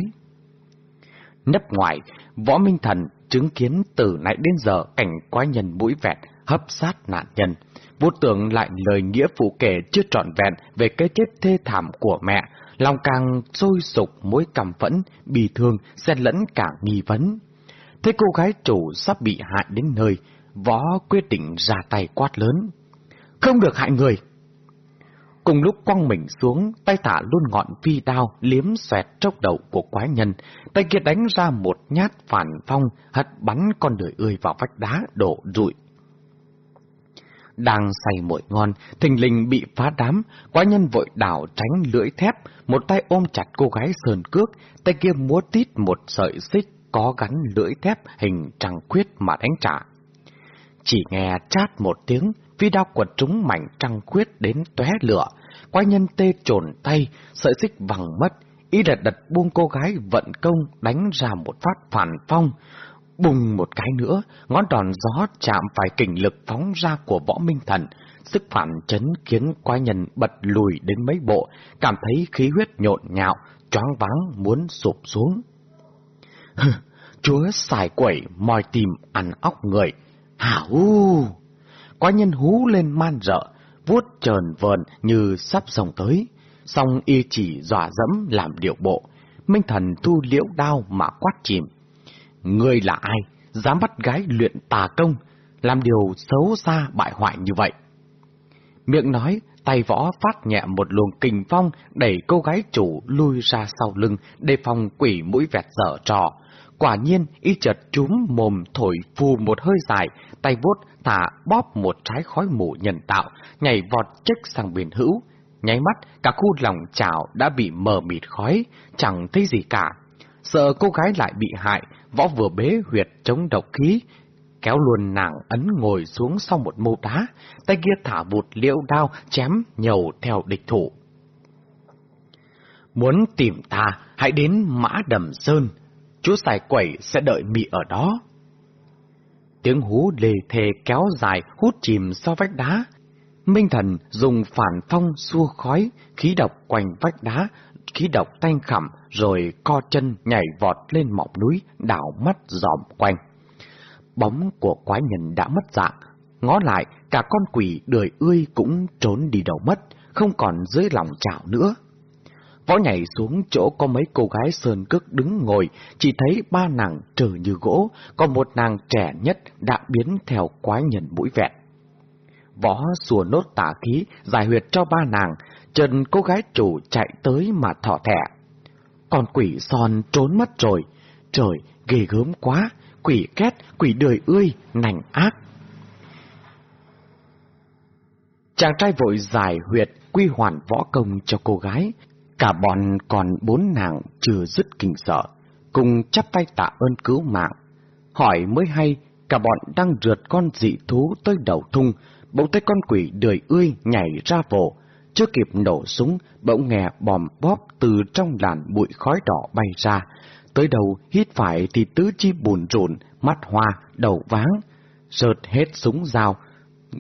Nấp ngoài, võ minh thần chứng kiến từ nãy đến giờ cảnh quái nhân mũi vẹt hấp sát nạn nhân, Vô tưởng lại lời nghĩa phụ kể chưa trọn vẹn về cái chết thê thảm của mẹ, lòng càng sôi sục mối cảm phẫn, bì thương, xen lẫn cả nghi vấn. Thế cô gái chủ sắp bị hại đến nơi, võ quyết định ra tay quát lớn. Không được hại người! Cùng lúc quăng mình xuống, tay tả luôn ngọn phi đao liếm xoẹt trốc đầu của quái nhân, tay kia đánh ra một nhát phản phong, hất bắn con đời ươi vào vách đá đổ rụi. Đang say muội ngon, thình lình bị phá đám, quái nhân vội đảo tránh lưỡi thép, một tay ôm chặt cô gái sờn cước, tay kia múa tít một sợi xích có gắn lưỡi thép hình trăng khuyết mà đánh trả. Chỉ nghe chát một tiếng, phi đao quật trúng mảnh trăng khuyết đến tóe lửa, quái nhân tê trồn tay, sợi xích vằng mất, y đật đật buông cô gái vận công đánh ra một phát phản phong. Bùng một cái nữa, ngón đòn gió chạm phải kình lực phóng ra của võ minh thần, sức phản chấn khiến quái nhân bật lùi đến mấy bộ, cảm thấy khí huyết nhộn nhạo, choáng váng muốn sụp xuống. Chúa xài quẩy mòi tìm ăn óc người. Hảo! Quái nhân hú lên man rợ, vuốt trờn vờn như sắp sông tới. Xong y chỉ dọa dẫm làm điệu bộ. Minh thần thu liễu đao mà quát chìm. Người là ai? Dám bắt gái luyện tà công, làm điều xấu xa bại hoại như vậy. Miệng nói, tay võ phát nhẹ một luồng kình phong đẩy cô gái chủ lui ra sau lưng để phòng quỷ mũi vẹt dở trò. Quả nhiên, y chợt trúm mồm thổi phù một hơi dài, tay vuốt thả bóp một trái khói mù nhân tạo, nhảy vọt chích sang biển hữu. Nháy mắt, cả khu lòng chảo đã bị mờ mịt khói, chẳng thấy gì cả. Sợ cô gái lại bị hại, võ vừa bế huyệt chống độc khí, kéo luôn nàng ấn ngồi xuống sau một mô đá, tay kia thả vụt liễu đao chém nhầu theo địch thủ. Muốn tìm ta, hãy đến mã đầm sơn, chú xài quẩy sẽ đợi mị ở đó. Tiếng hú lề thề kéo dài hút chìm sau vách đá. Minh thần dùng phản phong xua khói, khí độc quanh vách đá, khí độc tanh khẩm, rồi co chân nhảy vọt lên mỏm núi, đảo mắt dòm quanh. Bóng của quái nhân đã mất dạng, ngó lại cả con quỷ đời ươi cũng trốn đi đầu mất, không còn dưới lòng chảo nữa. Võ nhảy xuống chỗ có mấy cô gái sơn cước đứng ngồi, chỉ thấy ba nàng trừ như gỗ, còn một nàng trẻ nhất đã biến theo quái nhân mũi vẹn. Võ xùa nốt tả khí, giải huyệt cho ba nàng, trần cô gái chủ chạy tới mà thọ thẻ. Còn quỷ son trốn mất rồi, trời, ghê gớm quá, quỷ két, quỷ đời ươi, nành ác. Chàng trai vội giải huyệt quy hoàn võ công cho cô gái, Cả bọn còn bốn nàng chưa dứt kinh sợ, cùng chắp tay tạ ơn cứu mạng. Hỏi mới hay, cả bọn đang rượt con dị thú tới đầu thung, bỗng thấy con quỷ đời ươi nhảy ra vồ. Chưa kịp nổ súng, bỗng nghe bòm bóp từ trong làn bụi khói đỏ bay ra. Tới đầu hít phải thì tứ chi bùn rộn, mắt hoa, đầu váng. Rợt hết súng dao,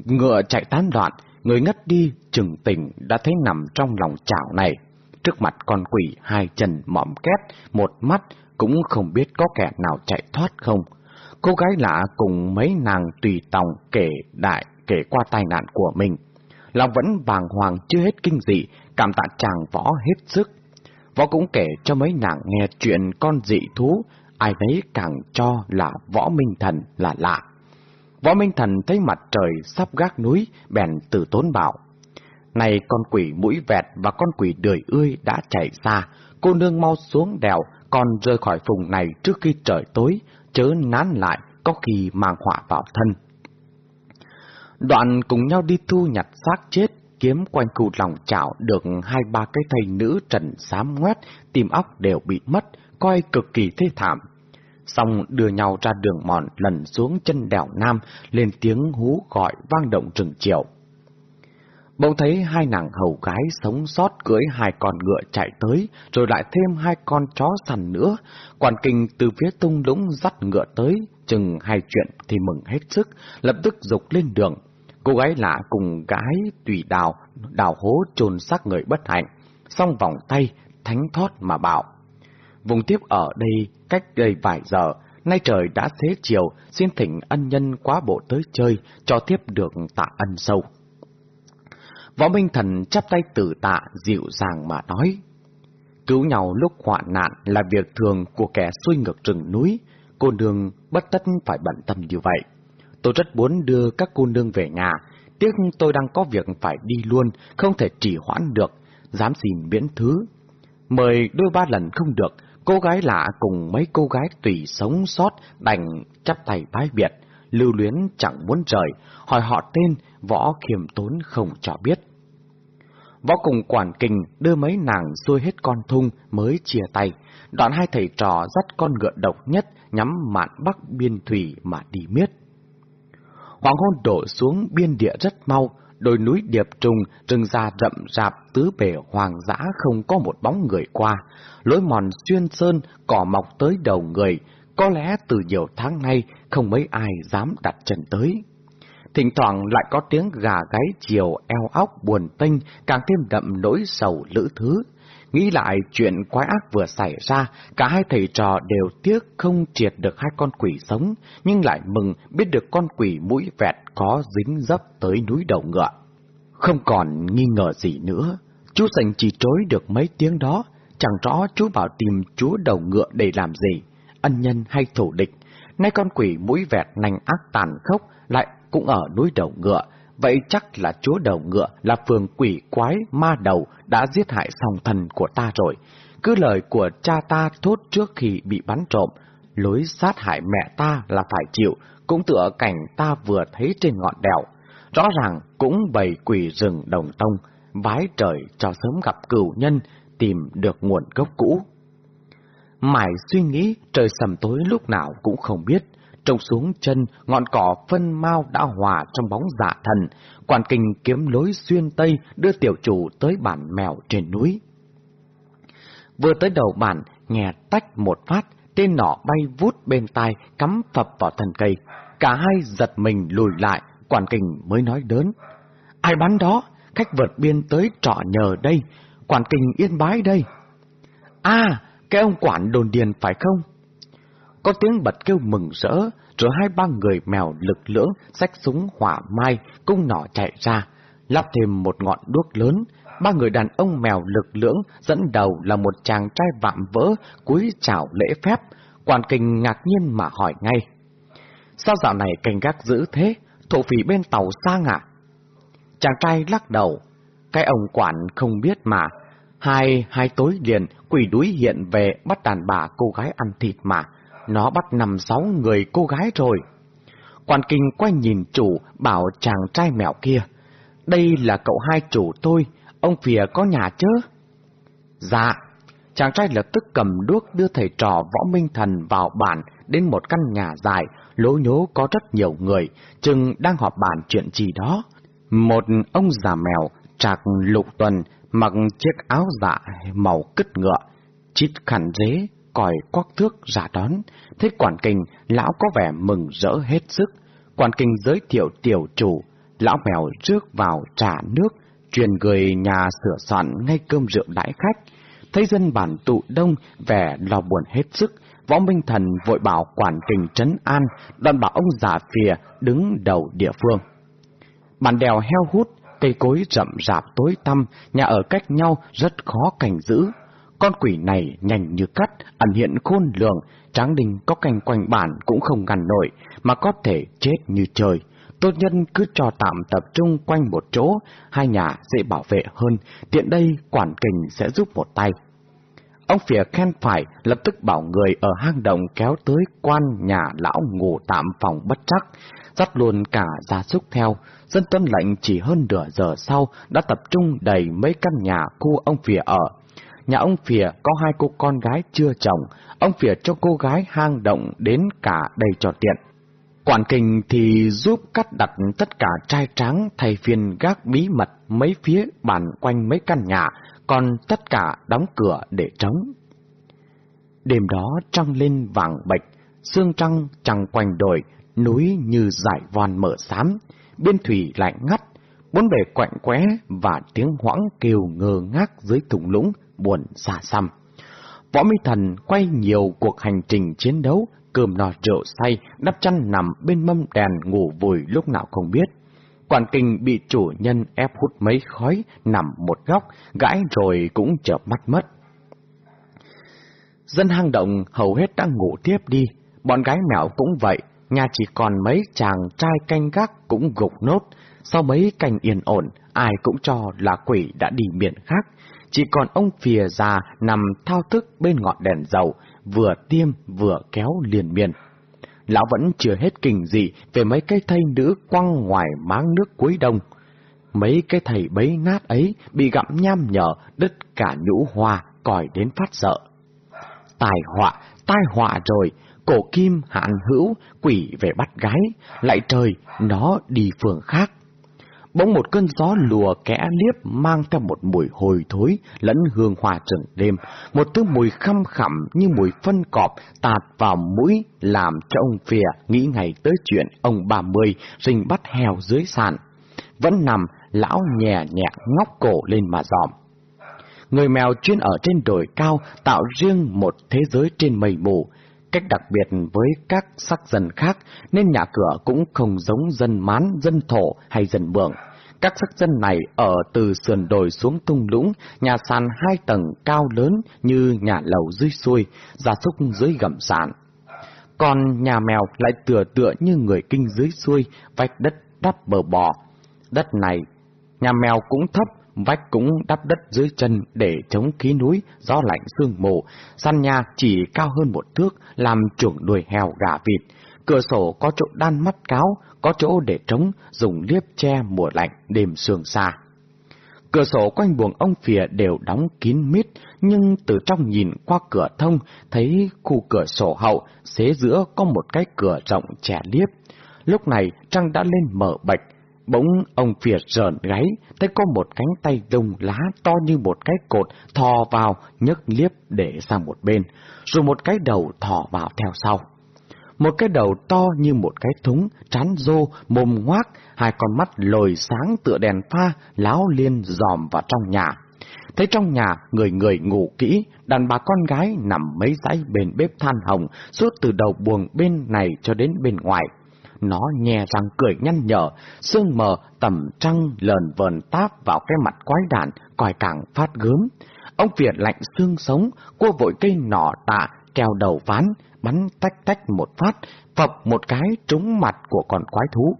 ngựa chạy tán loạn, người ngất đi, chừng tỉnh đã thấy nằm trong lòng chảo này trước mặt con quỷ hai chân mõm két, một mắt cũng không biết có kẻ nào chạy thoát không. Cô gái lạ cùng mấy nàng tùy tòng kể đại kể qua tai nạn của mình. Lòng vẫn bàng hoàng chưa hết kinh dị, cảm tạ chàng võ hết sức. Võ cũng kể cho mấy nàng nghe chuyện con dị thú, ai nấy càng cho là võ minh thần là lạ. Võ minh thần thấy mặt trời sắp gác núi, bèn từ tốn bảo. Này con quỷ mũi vẹt và con quỷ đời ươi đã chạy xa, cô nương mau xuống đèo, còn rời khỏi vùng này trước khi trời tối, chớ nán lại, có khi mang họa vào thân. Đoạn cùng nhau đi thu nhặt xác chết, kiếm quanh khu lòng chảo được hai ba cái thầy nữ trần xám ngoét, tìm óc đều bị mất, coi cực kỳ thê thảm. Xong đưa nhau ra đường mòn lần xuống chân đèo Nam, lên tiếng hú gọi vang động rừng chiều. Bỗng thấy hai nàng hầu gái sống sót cưỡi hai con ngựa chạy tới, rồi lại thêm hai con chó săn nữa. Quản kinh từ phía tung lũng dắt ngựa tới, chừng hai chuyện thì mừng hết sức, lập tức dục lên đường. Cô gái lạ cùng gái tùy đào, đào hố trồn xác người bất hạnh, xong vòng tay, thánh thoát mà bảo. Vùng tiếp ở đây, cách đây vài giờ, nay trời đã xế chiều, xin thỉnh ân nhân quá bộ tới chơi, cho tiếp được tạ ân sâu. Võ Minh Thần chắp tay tử tạ, dịu dàng mà nói.
Cứu nhau lúc hoạn nạn là việc thường của kẻ xuôi ngược rừng núi, cô nương bất tất phải bận tâm như vậy. Tôi rất muốn đưa các cô nương về nhà, tiếc tôi đang có việc phải đi luôn, không thể trì hoãn được, dám xin miễn thứ. Mời đôi ba lần không được, cô gái lạ cùng mấy cô gái tùy sống sót đành chắp tay bái biệt, lưu luyến chẳng muốn rời, hỏi họ tên, võ khiêm tốn không cho biết. Võ cùng quản kình đưa mấy nàng xuôi hết con thung mới chia tay, đoạn hai thầy trò dắt con ngựa độc nhất nhắm mạn bắc biên thủy mà đi miết. Hoàng hôn đổ xuống biên địa rất mau, đồi núi điệp trùng, rừng già rậm rạp, tứ bể hoàng dã không có một bóng người qua. Lối mòn xuyên sơn, cỏ mọc tới đầu người, có lẽ từ nhiều tháng nay không mấy ai dám đặt chân tới. Thỉnh thoảng lại có tiếng gà gáy chiều eo óc buồn tênh, càng thêm đậm nỗi sầu lữ thứ. Nghĩ lại chuyện quái ác vừa xảy ra, cả hai thầy trò đều tiếc không triệt được hai con quỷ sống, nhưng lại mừng biết được con quỷ mũi vẹt có dính dấp tới núi đầu ngựa. Không còn nghi ngờ gì nữa, chú sành chỉ trối được mấy tiếng đó, chẳng rõ chú bảo tìm chú đầu ngựa để làm gì, ân nhân hay thủ địch. Nay con quỷ mũi vẹt nành ác tàn khốc cũng ở núi đầu ngựa, vậy chắc là chúa đầu ngựa là phường quỷ quái ma đầu đã giết hại song thần của ta rồi. Cứ lời của cha ta thốt trước khi bị bắn trộm, lối sát hại mẹ ta là phải chịu, cũng tựa cảnh ta vừa thấy trên ngọn đèo. Rõ ràng cũng bầy quỷ rừng đồng tông, vái trời cho sớm gặp cửu nhân, tìm được nguồn gốc cũ. Mải suy nghĩ trời sầm tối lúc nào cũng không biết, trông xuống chân, ngọn cỏ phân mau đã hòa trong bóng dạ thần, quản kinh kiếm lối xuyên tây đưa tiểu chủ tới bản mèo trên núi. Vừa tới đầu bản, nghe tách một phát, tên nỏ bay vút bên tai, cắm phập vào thân cây. Cả hai giật mình lùi lại, quản kinh mới nói đớn. Ai bắn đó? Khách vượt biên tới trọ nhờ đây, quản kinh yên bái đây. À, cái ông quản đồn điền phải không? Có tiếng bật kêu mừng rỡ, rồi hai ba người mèo lực lưỡng xách súng hỏa mai, cung nỏ chạy ra, lắp thêm một ngọn đuốc lớn. Ba người đàn ông mèo lực lưỡng dẫn đầu là một chàng trai vạm vỡ, cúi chào lễ phép. Quan kinh ngạc nhiên mà hỏi ngay. Sao dạo này canh gác dữ thế? Thổ phỉ bên tàu sang à? Chàng trai lắc đầu. Cái ông quản không biết mà. Hai, hai tối liền, quỷ đuối hiện về bắt đàn bà cô gái ăn thịt mà nó bắt nằm sáu người cô gái rồi. Quan kinh quay nhìn chủ, bảo chàng trai mẹo kia, đây là cậu hai chủ tôi, ông phìa có nhà chứ? Dạ, chàng trai lập tức cầm đuốc đưa thầy trò võ minh thần vào bản đến một căn nhà dài, lố nhố có rất nhiều người, chừng đang họp bàn chuyện gì đó. Một ông già mèo, trạc lục tuần, mặc chiếc áo dạ màu cứt ngựa, chít khẳng dế, còi quắc thước ra đón, thấy quản kinh, lão có vẻ mừng rỡ hết sức. Quản kinh giới thiệu tiểu chủ, lão mèo rước vào trà nước, truyền người nhà sửa soạn ngay cơm rượu đãi khách. Thấy dân bản tụ đông, vẻ lo buồn hết sức, võ minh thần vội bảo quản kinh trấn an, đoàn bảo ông giả phìa đứng đầu địa phương. Bản đèo heo hút, cây cối rậm rạp tối tăm, nhà ở cách nhau rất khó cảnh giữ. Con quỷ này nhanh như cắt, ẩn hiện khôn lường, Tráng Đình có canh quanh bản cũng không ngăn nổi, mà có thể chết như trời. Tốt nhân cứ cho tạm tập trung quanh một chỗ, hai nhà dễ bảo vệ hơn, tiện đây quản kình sẽ giúp một tay. Ông phìa khen phải, lập tức bảo người ở hang động kéo tới quan nhà lão ngủ tạm phòng bất chắc, dắt luôn cả gia súc theo. Dân tuân lệnh chỉ hơn nửa giờ sau đã tập trung đầy mấy căn nhà khu ông phìa ở, Nhà ông Phìa có hai cô con gái chưa chồng, ông Phìa cho cô gái hang động đến cả đầy trò tiện. Quản kình thì giúp cắt đặt tất cả trai trắng thay phiên gác bí mật mấy phía bàn quanh mấy căn nhà, còn tất cả đóng cửa để trống. Đêm đó trăng lên vàng bạch, sương trăng trăng quanh đồi, núi như dải von mở xám, biên thủy lạnh ngắt, bốn bề quạnh quẽ và tiếng hoãng kêu ngơ ngác dưới thùng lũng buồn xa xăm. Võ Mỹ Thần quay nhiều cuộc hành trình chiến đấu, cơm nọ rượu say, đắp chăn nằm bên mâm đèn ngủ vùi lúc nào không biết. Quản kinh bị chủ nhân ép hút mấy khói, nằm một góc, gãi rồi cũng chợp mắt mất. Dân hang động hầu hết đang ngủ tiếp đi, bọn gái mẹo cũng vậy, nhà chỉ còn mấy chàng trai canh gác cũng gục nốt, sau mấy cảnh yên ổn, ai cũng cho là quỷ đã đi miền khác, chỉ còn ông phìa già nằm thao thức bên ngọn đèn dầu, vừa tiêm vừa kéo liền miền. Lão vẫn chưa hết kinh dị về mấy cái thây nữ quăng ngoài máng nước cuối đông. Mấy cái thầy bấy nát ấy bị gặm nham nhở, đứt cả nhũ hoa, còi đến phát sợ. Tài họa, tai họa rồi, cổ kim hạn hữu, quỷ về bắt gái, lại trời, nó đi phường khác. Bỗng một cơn gió lùa kẽ liếp mang theo một mùi hồi thối lẫn hương hòa trừng đêm, một thứ mùi khăm khẳm như mùi phân cọp tạt vào mũi làm cho ông phìa nghĩ ngày tới chuyện ông ba mươi rình bắt heo dưới sàn. Vẫn nằm, lão nhẹ nhẹ ngóc cổ lên mà dòm. Người mèo chuyên ở trên đồi cao tạo riêng một thế giới trên mây mù, cách đặc biệt với các sắc dân khác nên nhà cửa cũng không giống dân mán, dân thổ hay dân bường. Các sắc dân này ở từ sườn đồi xuống tung lũng, nhà sàn hai tầng cao lớn như nhà lầu dưới xuôi, gia súc dưới gầm sàn. Còn nhà mèo lại tựa tựa như người kinh dưới xuôi, vách đất đắp bờ bò. Đất này, nhà mèo cũng thấp, vách cũng đắp đất dưới chân để chống khí núi, gió lạnh sương mù. Săn nhà chỉ cao hơn một thước, làm chuồng đuôi heo gà vịt. Cửa sổ có chỗ đan mắt cáo, có chỗ để trống, dùng liếp che mùa lạnh, đêm sương xa. Cửa sổ quanh buồng ông phìa đều đóng kín mít, nhưng từ trong nhìn qua cửa thông, thấy khu cửa sổ hậu, xế giữa có một cái cửa rộng trẻ liếp. Lúc này trăng đã lên mở bạch, Bỗng ông Việt rợn gáy, thấy có một cánh tay đông lá to như một cái cột thò vào, nhấc liếp để sang một bên, rồi một cái đầu thò vào theo sau. Một cái đầu to như một cái thúng, trán rô, mồm ngoác, hai con mắt lồi sáng tựa đèn pha, láo liên dòm vào trong nhà. Thấy trong nhà, người người ngủ kỹ, đàn bà con gái nằm mấy dãy bên bếp than hồng, suốt từ đầu buồng bên này cho đến bên ngoài. Nó nhè răng cười nhăn nhở, sương mờ tầm trăng lờn vờn táp vào cái mặt quái đản, còi càng phát gớm. Ông Việt lạnh xương sống, cua vội cây nỏ tạ, treo đầu ván, bắn tách tách một phát, phập một cái trúng mặt của con quái thú.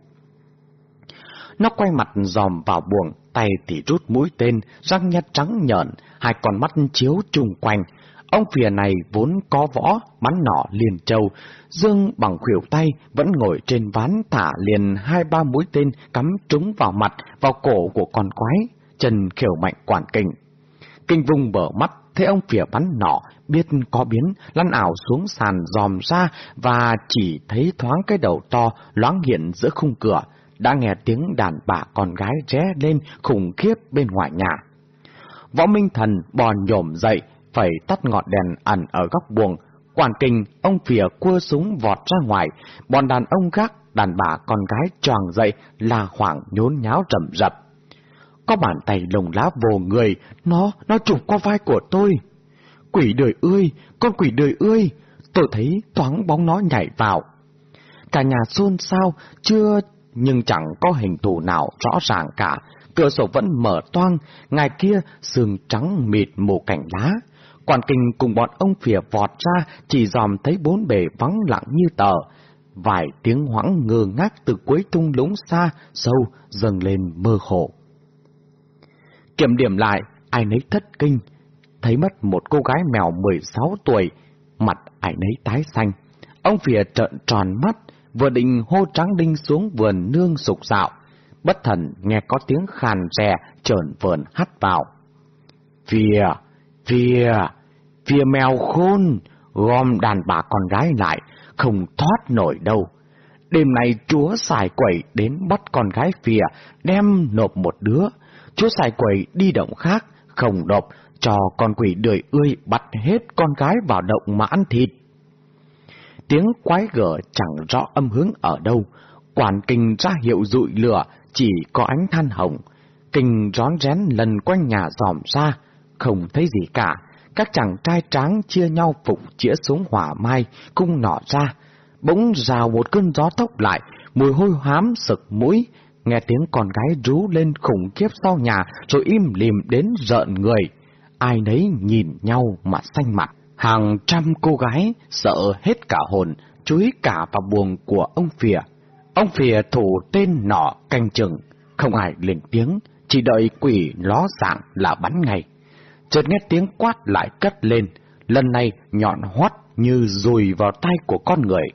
Nó quay mặt dòm vào buồng, tay thì rút mũi tên, răng nhát trắng nhợn, hai con mắt chiếu trùng quanh, Ông phìa này vốn có võ, bắn nỏ liền trâu, Dương bằng khuỷu tay vẫn ngồi trên ván thả liền hai ba mũi tên cắm trúng vào mặt, vào cổ của con quái, trần khều mạnh quản kinh. Kinh vùng bở mắt, thấy ông phìa bắn nỏ, biết có biến, lăn ảo xuống sàn dòm ra và chỉ thấy thoáng cái đầu to loáng hiện giữa khung cửa, đã nghe tiếng đàn bà con gái ré lên khủng khiếp bên ngoài nhà. Võ Minh Thần bò nhổm dậy, phải tắt ngọn đèn ẩn ở góc buồng. Quản kinh, ông phìa cua súng vọt ra ngoài, bọn đàn ông gác, đàn bà con gái tròn dậy, là hoảng nhốn nháo rầm rập. Có bàn tay lồng lá vồ người, nó, nó chụp qua vai của tôi. Quỷ đời ơi, con quỷ đời ơi, tôi thấy thoáng bóng nó nhảy vào. Cả nhà xôn xao, chưa nhưng chẳng có hình thù nào rõ ràng cả, cửa sổ vẫn mở toang, ngày kia sương trắng mịt mù cảnh lá. Quản kinh cùng bọn ông phìa vọt ra, chỉ dòm thấy bốn bề vắng lặng như tờ. Vài tiếng hoãng ngơ ngác từ cuối tung lũng xa, sâu, dâng lên mơ hồ. Kiểm điểm lại, ai nấy thất kinh, thấy mất một cô gái mèo 16 tuổi, mặt ai nấy tái xanh. Ông phìa trợn tròn mắt, vừa định hô trắng đinh xuống vườn nương sục dạo. Bất thần nghe có tiếng khàn rè trởn vờn hắt vào. Phìa, phìa, Phía mèo khôn, gom đàn bà con gái lại, không thoát nổi đâu. Đêm nay chúa xài quẩy đến bắt con gái phìa, đem nộp một đứa. Chúa xài quẩy đi động khác, không nộp, cho con quỷ đời ươi bắt hết con gái vào động mà ăn thịt. Tiếng quái gở chẳng rõ âm hướng ở đâu, quản kinh ra hiệu dụi lửa, chỉ có ánh than hồng. Kinh rón rén lần quanh nhà dòm ra, không thấy gì cả, các chàng trai tráng chia nhau phục chĩa xuống hỏa mai, cung nọ ra. Bỗng rào một cơn gió tốc lại, mùi hôi hám sực mũi, nghe tiếng con gái rú lên khủng khiếp sau nhà, rồi im lìm đến rợn người. Ai nấy nhìn nhau mà xanh mặt. Hàng trăm cô gái sợ hết cả hồn, chúi cả vào buồng của ông Phìa. Ông Phìa thủ tên nọ canh chừng, không ai lên tiếng, chỉ đợi quỷ ló dạng là bắn ngay. Chợt nghe tiếng quát lại cất lên, lần này nhọn hoắt như rùi vào tay của con người.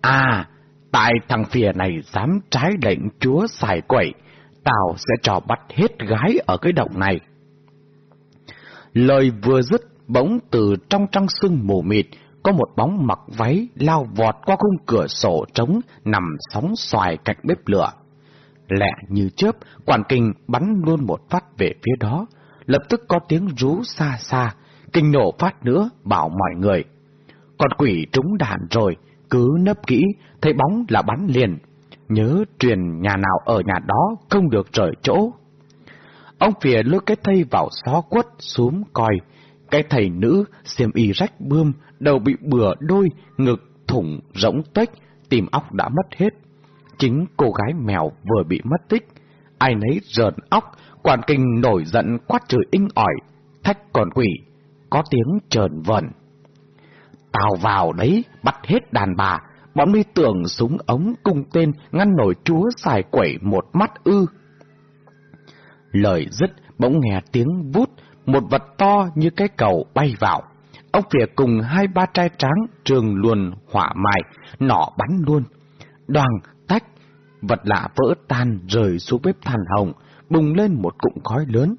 À, tại thằng Phìa này dám trái lệnh chúa xài quẩy, tao sẽ cho bắt hết gái ở cái động này. Lời vừa dứt, bỗng từ trong trăng sương mù mịt, có một bóng mặc váy lao vọt qua khung cửa sổ trống nằm sóng xoài cạnh bếp lửa. Lẹ như chớp, quản kinh bắn luôn một phát về phía đó, lập tức có tiếng rú xa xa, kinh nổ phát nữa bảo mọi người. Con quỷ trúng đạn rồi, cứ nấp kỹ, thấy bóng là bắn liền. Nhớ truyền nhà nào ở nhà đó không được rời chỗ. Ông phìa lướt cái thây vào xó quất xuống coi, cái thầy nữ xiêm y rách bươm, đầu bị bừa đôi, ngực thủng rỗng tách tìm óc đã mất hết. Chính cô gái mèo vừa bị mất tích, ai nấy rợn óc, quản kinh nổi giận quát trời inh ỏi, thách còn quỷ, có tiếng trờn vần. Tào vào đấy, bắt hết đàn bà, bọn mi tưởng súng ống cung tên ngăn nổi chúa xài quẩy một mắt ư. Lời dứt, bỗng nghe tiếng vút, một vật to như cái cầu bay vào. Ông Phìa cùng hai ba trai tráng trường luồn hỏa mài, nỏ bắn luôn. Đoàn, tách, vật lạ vỡ tan rời xuống bếp than hồng, bùng lên một cụm khói lớn.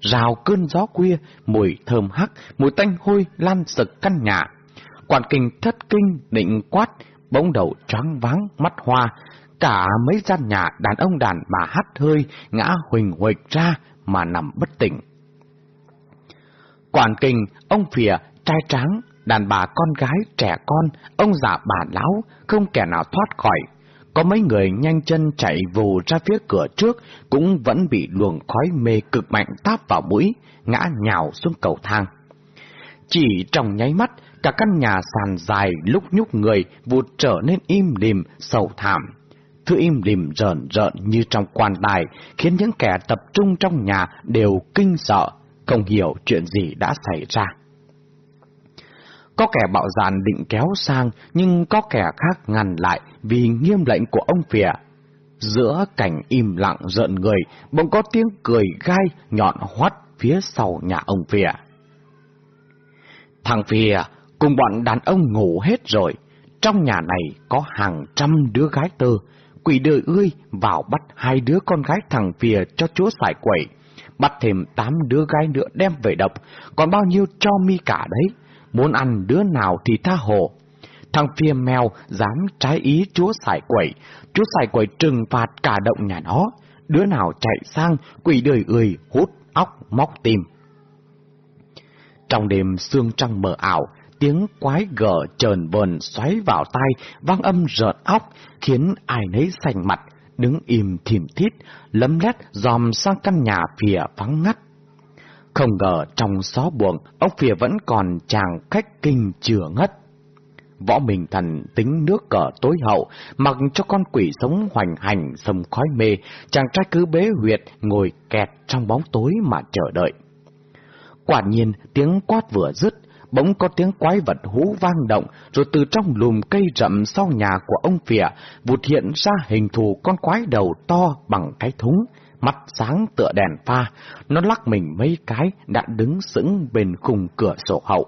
Rào cơn gió khuya, mùi thơm hắc, mùi tanh hôi lan sực căn nhà. Quản kinh thất kinh định quát, bỗng đầu choáng váng, mắt hoa. Cả mấy gian nhà đàn ông đàn bà hắt hơi, ngã huỳnh huệch ra mà nằm bất tỉnh. Quản kinh, ông phìa, trai tráng, đàn bà con gái, trẻ con, ông già bà lão, không kẻ nào thoát khỏi. Có mấy người nhanh chân chạy vù ra phía cửa trước, cũng vẫn bị luồng khói mê cực mạnh táp vào mũi, ngã nhào xuống cầu thang. Chỉ trong nháy mắt, cả căn nhà sàn dài lúc nhúc người vụt trở nên im lìm, sầu thảm. Thứ im lìm rợn rợn như trong quan tài, khiến những kẻ tập trung trong nhà đều kinh sợ, không hiểu chuyện gì đã xảy ra. Có kẻ bạo dạn định kéo sang, nhưng có kẻ khác ngăn lại vì nghiêm lệnh của ông Phìa. Giữa cảnh im lặng giận người, bỗng có tiếng cười gai nhọn hoắt phía sau nhà ông Phìa. Thằng Phìa cùng bọn đàn ông ngủ hết rồi. Trong nhà này có hàng trăm đứa gái tơ. Quỷ đời ơi vào bắt hai đứa con gái thằng Phìa cho chúa xài quẩy bắt thêm tám đứa gái nữa đem về độc, còn bao nhiêu cho mi cả đấy, muốn ăn đứa nào thì tha hồ. Thằng phia mèo dám trái ý chúa xài quẩy, chúa xài quẩy trừng phạt cả động nhà nó, đứa nào chạy sang quỷ đời ơi hút óc móc tim. Trong đêm sương trăng mờ ảo, tiếng quái gở trờn vờn xoáy vào tai, vang âm rợn óc, khiến ai nấy sành mặt, đứng im thìm thít, lấm lét dòm sang căn nhà phìa vắng ngắt. Không ngờ trong xó buồng, ông phìa vẫn còn chàng khách kinh chừa ngất. Võ Minh Thần tính nước cờ tối hậu, mặc cho con quỷ sống hoành hành sầm khói mê, chàng trai cứ bế huyệt ngồi kẹt trong bóng tối mà chờ đợi. Quả nhiên tiếng quát vừa dứt, bỗng có tiếng quái vật hú vang động, rồi từ trong lùm cây rậm sau nhà của ông Phịa, vụt hiện ra hình thù con quái đầu to bằng cái thúng, mắt sáng tựa đèn pha, nó lắc mình mấy cái đã đứng sững bên khung cửa sổ hậu.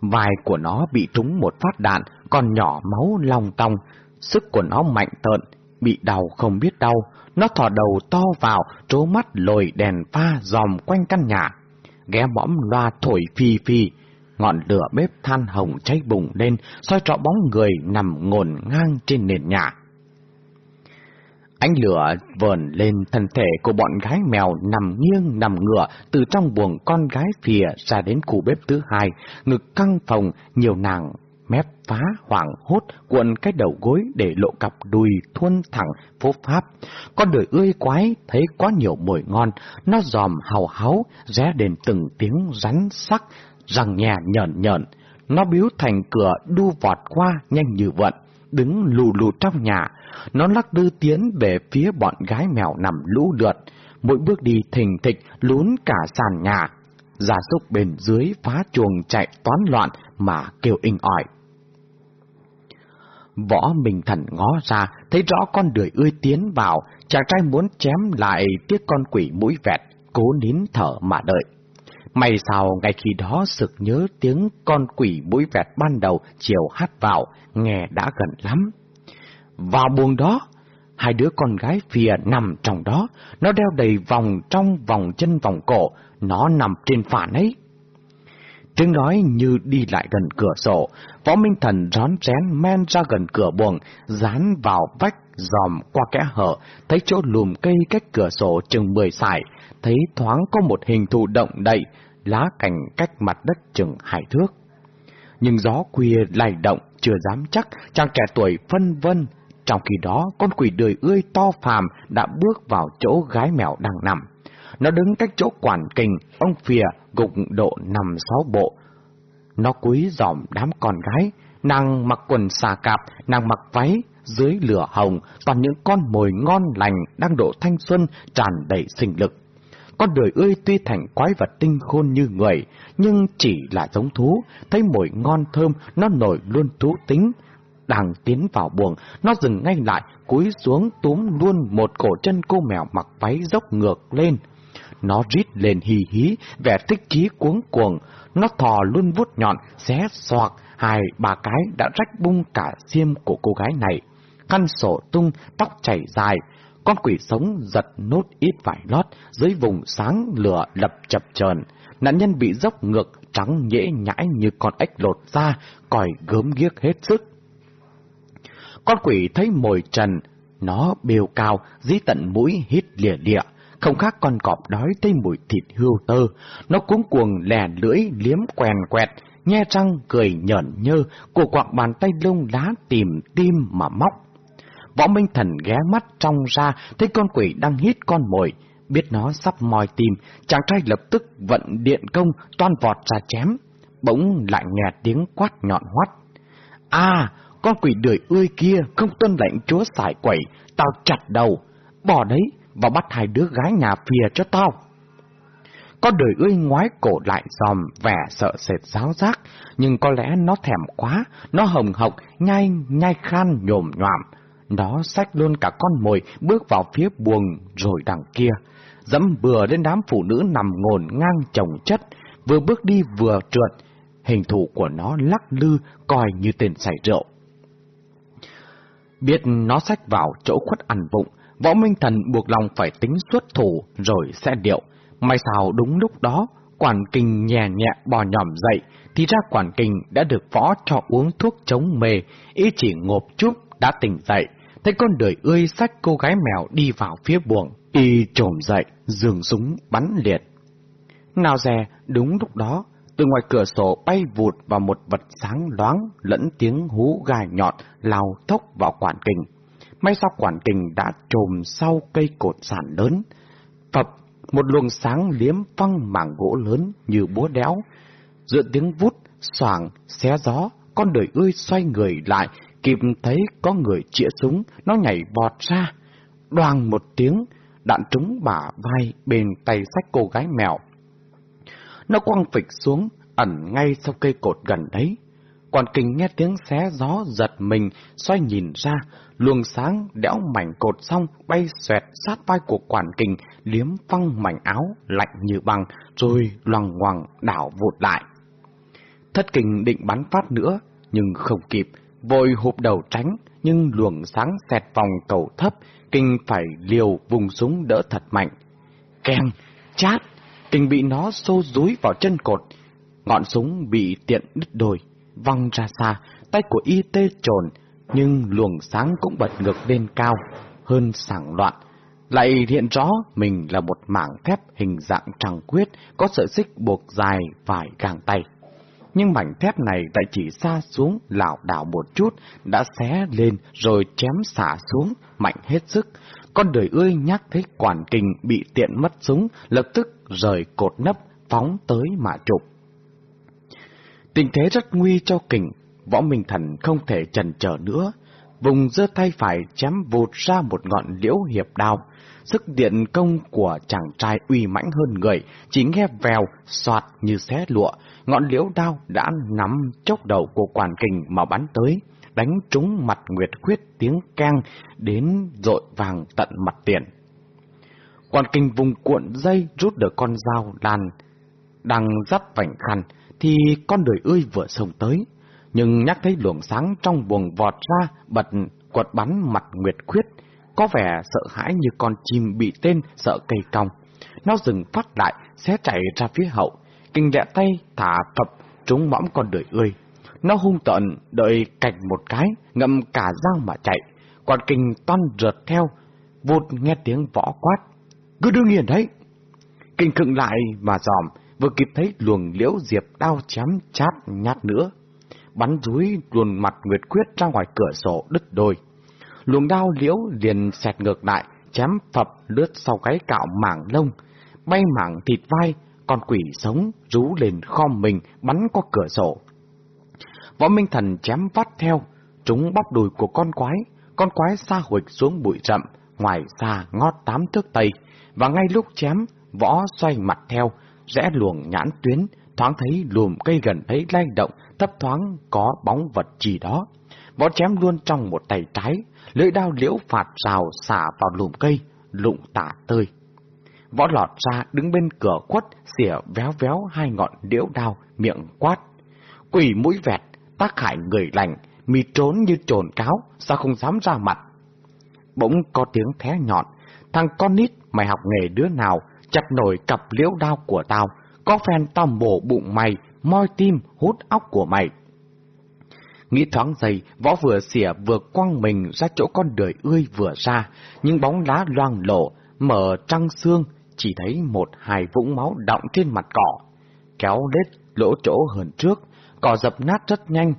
Vai của nó bị trúng một phát đạn, còn nhỏ máu long tong, sức của nó mạnh tợn, bị đau không biết đau, nó thò đầu to vào, trố mắt lồi đèn pha dòm quanh căn nhà ghé mõm loa thổi phi phi. Ngọn lửa bếp than hồng cháy bùng lên, soi trọ bóng người nằm ngổn ngang trên nền nhà. Ánh lửa vờn lên thân thể của bọn gái mèo nằm nghiêng nằm ngựa từ trong buồng con gái phìa ra đến khu bếp thứ hai, ngực căng phòng, nhiều nàng mép phá hoảng hốt cuộn cái đầu gối để lộ cặp đùi thuôn thẳng phố pháp. Con đời ươi quái thấy quá nhiều mùi ngon, nó dòm hào háo, ré đến từng tiếng rắn sắc, răng nhà nhợn nhợn. Nó biếu thành cửa đu vọt qua nhanh như vận, đứng lù lù trong nhà. Nó lắc đư tiến về phía bọn gái mèo nằm lũ lượt, mỗi bước đi thình thịch lún cả sàn nhà. Gia súc bên dưới phá chuồng chạy toán loạn mà kêu inh ỏi. Võ Minh Thần ngó ra, thấy rõ con đười ươi tiến vào, chàng trai muốn chém lại tiếc con quỷ mũi vẹt, cố nín thở mà đợi. May sao ngay khi đó sực nhớ tiếng con quỷ mũi vẹt ban đầu chiều hát vào, nghe đã gần lắm. Vào buồng đó, hai đứa con gái phìa nằm trong đó, nó đeo đầy vòng trong vòng chân vòng cổ, nó nằm trên phản ấy. Tiếng nói như đi lại gần cửa sổ, võ minh thần rón rén men ra gần cửa buồng, dán vào vách dòm qua kẽ hở, thấy chỗ lùm cây cách cửa sổ chừng mười sải, thấy thoáng có một hình thù động đậy, lá cành cách mặt đất chừng hai thước. Nhưng gió khuya lay động, chưa dám chắc, chàng trẻ tuổi phân vân. Trong khi đó, con quỷ đời ươi to phàm đã bước vào chỗ gái mèo đang nằm. Nó đứng cách chỗ quản kình, ông phìa gục độ nằm sáu bộ. Nó cúi dòm đám con gái, nàng mặc quần xà cạp, nàng mặc váy, dưới lửa hồng, toàn những con mồi ngon lành đang độ thanh xuân tràn đầy sinh lực. Con đời ơi tuy thành quái vật tinh khôn như người, nhưng chỉ là giống thú, thấy mồi ngon thơm, nó nổi luôn thú tính. Đang tiến vào buồng, nó dừng ngay lại, cúi xuống túm luôn một cổ chân cô mèo mặc váy dốc ngược lên. Nó rít lên hì hí, vẻ thích chí cuống cuồng, nó thò luôn vuốt nhọn, xé xoạc, hai ba cái đã rách bung cả xiêm của cô gái này. Khăn sổ tung, tóc chảy dài, con quỷ sống giật nốt ít vải lót dưới vùng sáng lửa lập chập chờn. Nạn nhân bị dốc ngược trắng nhễ nhãi như con ếch lột ra, còi gớm ghiếc hết sức. Con quỷ thấy mồi trần, nó bêu cao, dí tận mũi hít lìa lịa, không khác con cọp đói tây mùi thịt hươu tơ. Nó cuống cuồng lè lưỡi liếm quèn quẹt, nhe răng cười nhởn nhơ, của quạng bàn tay lông lá tìm tim mà móc. Võ Minh Thần ghé mắt trong ra, thấy con quỷ đang hít con mồi. Biết nó sắp moi tim, chàng trai lập tức vận điện công, toan vọt ra chém. Bỗng lại nghe tiếng quát nhọn hoắt. À, con quỷ đười ươi kia không tuân lệnh chúa xài quẩy, tao chặt đầu. Bỏ đấy, và bắt hai đứa gái nhà phìa cho tao. Con đời ươi ngoái cổ lại dòm vẻ sợ sệt giáo giác, nhưng có lẽ nó thèm quá, nó hồng hộc, nhai, nhai khan nhồm nhòm. Nó xách luôn cả con mồi bước vào phía buồng rồi đằng kia, dẫm bừa lên đám phụ nữ nằm ngồn ngang chồng chất, vừa bước đi vừa trượt, hình thù của nó lắc lư coi như tên xảy rượu. Biết nó xách vào chỗ khuất ăn vụng, Võ Minh Thần buộc lòng phải tính xuất thủ rồi sẽ điệu. May sao đúng lúc đó, quản kinh nhẹ nhẹ bò nhòm dậy, thì ra quản kinh đã được võ cho uống thuốc chống mê, ý chỉ ngộp chút đã tỉnh dậy. Thấy con đời ươi sách cô gái mèo đi vào phía buồng, y trồm dậy, dường súng bắn liệt. Nào dè, đúng lúc đó, từ ngoài cửa sổ bay vụt vào một vật sáng loáng lẫn tiếng hú gai nhọn lao thốc vào quản kinh. May sao quản kình đã trồm sau cây cột sản lớn. Phập, một luồng sáng liếm phăng mảng gỗ lớn như búa đéo. Giữa tiếng vút, xoàng, xé gió, con đời ươi xoay người lại, kịp thấy có người chĩa súng, nó nhảy vọt ra. Đoàng một tiếng, đạn trúng bả vai bên tay sách cô gái mèo. Nó quăng phịch xuống, ẩn ngay sau cây cột gần đấy. Quản kình nghe tiếng xé gió giật mình, xoay nhìn ra, luồng sáng đẽo mảnh cột xong bay xoẹt sát vai của quản kình, liếm phăng mảnh áo lạnh như băng, rồi loằng ngoằng đảo vụt lại. Thất kình định bắn phát nữa, nhưng không kịp, vội hụp đầu tránh, nhưng luồng sáng xẹt vòng cầu thấp, kinh phải liều vùng súng đỡ thật mạnh. Keng, chát, kinh bị nó xô rúi vào chân cột, ngọn súng bị tiện đứt đôi văng ra xa, tay của y tê trồn, nhưng luồng sáng cũng bật ngược lên cao, hơn sảng loạn. Lại hiện rõ mình là một mảng thép hình dạng trăng quyết, có sợi xích buộc dài vài gàng tay. Nhưng mảnh thép này lại chỉ xa xuống lảo đảo một chút, đã xé lên rồi chém xả xuống, mạnh hết sức. Con đời ươi nhắc thấy quản kình bị tiện mất súng, lập tức rời cột nấp, phóng tới mà chụp. Tình thế rất nguy cho kình, võ minh thần không thể chần chờ nữa. vùng giơ tay phải chém vụt ra một ngọn liễu hiệp đao. Sức điện công của chàng trai uy mãnh hơn người, chỉ nghe vèo, soạt như xé lụa, ngọn liễu đao đã nắm chốc đầu của quản kình mà bắn tới, đánh trúng mặt Nguyệt Khuyết tiếng keng đến rội vàng tận mặt tiền. Quản kình vùng cuộn dây rút được con dao đàn, đang dắt vảnh khăn, thì con đời ươi vừa sông tới. Nhưng nhắc thấy luồng sáng trong buồng vọt ra, bật quật bắn mặt Nguyệt Khuyết, có vẻ sợ hãi như con chim bị tên sợ cây cong. Nó dừng phát lại, xé chạy ra phía hậu, kinh lẹ tay thả phập trúng mõm con đời ươi. Nó hung tợn, đợi cạch một cái, ngậm cả răng mà chạy. Còn kinh toan rượt theo, vụt nghe tiếng võ quát. Cứ đương nhiên đấy! Kinh khựng lại mà dòm, vừa kịp thấy luồng liễu diệp đao chém chát nhát nữa. Bắn rúi luồn mặt Nguyệt Quyết ra ngoài cửa sổ đứt đôi. Luồng đao liễu liền xẹt ngược lại, chém phập lướt sau cái cạo mảng lông, bay mảng thịt vai, con quỷ sống rú lên khom mình bắn qua cửa sổ. Võ Minh Thần chém vắt theo, chúng bắp đùi của con quái, con quái xa huịch xuống bụi rậm, ngoài xa ngót tám thước tây, và ngay lúc chém, võ xoay mặt theo, rẽ luồng nhãn tuyến, thoáng thấy lùm cây gần ấy lay động, thấp thoáng có bóng vật gì đó. Võ chém luôn trong một tay trái, lưỡi đao liễu phạt rào xả vào lùm cây, lụng tả tơi. Võ lọt ra đứng bên cửa quất, xỉa véo véo hai ngọn liễu đao, miệng quát. Quỷ mũi vẹt, tác hại người lành, mi trốn như trồn cáo, sao không dám ra mặt. Bỗng có tiếng thé nhọn, thằng con nít mày học nghề đứa nào, chặt nổi cặp liễu đao của tao, có phen tao bổ bụng mày, moi tim, hút óc của mày. Nghĩ thoáng giây, võ vừa xỉa vừa quăng mình ra chỗ con đời ươi vừa ra, những bóng lá loang lộ, mở trăng xương, chỉ thấy một hài vũng máu đọng trên mặt cỏ. Kéo lết lỗ chỗ hơn trước, cỏ dập nát rất nhanh.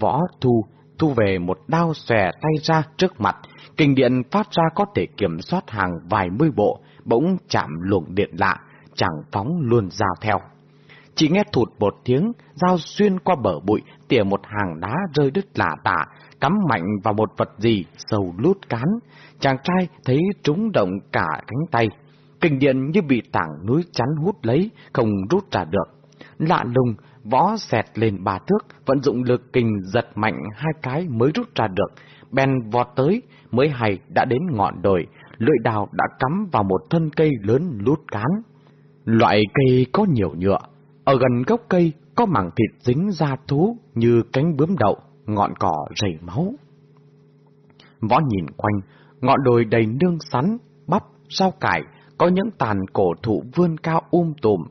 Võ thu, thu về một đao xòe tay ra trước mặt, kinh điện phát ra có thể kiểm soát hàng vài mươi bộ, bỗng chạm luồng điện lạ, chẳng phóng luôn dao theo. Chỉ nghe thụt một tiếng, dao xuyên qua bờ bụi, tỉa một hàng đá rơi đứt lạ tả, cắm mạnh vào một vật gì, sầu lút cán. Chàng trai thấy trúng động cả cánh tay. Kinh điện như bị tảng núi chắn hút lấy, không rút ra được. Lạ lùng, võ xẹt lên ba thước, vận dụng lực kình giật mạnh hai cái mới rút ra được. Bèn vọt tới, mới hay đã đến ngọn đồi, lưỡi đào đã cắm vào một thân cây lớn lút cán. Loại cây có nhiều nhựa, ở gần gốc cây có mảng thịt dính da thú như cánh bướm đậu, ngọn cỏ rầy máu. Võ nhìn quanh, ngọn đồi đầy nương sắn, bắp, rau cải, có những tàn cổ thụ vươn cao um tùm.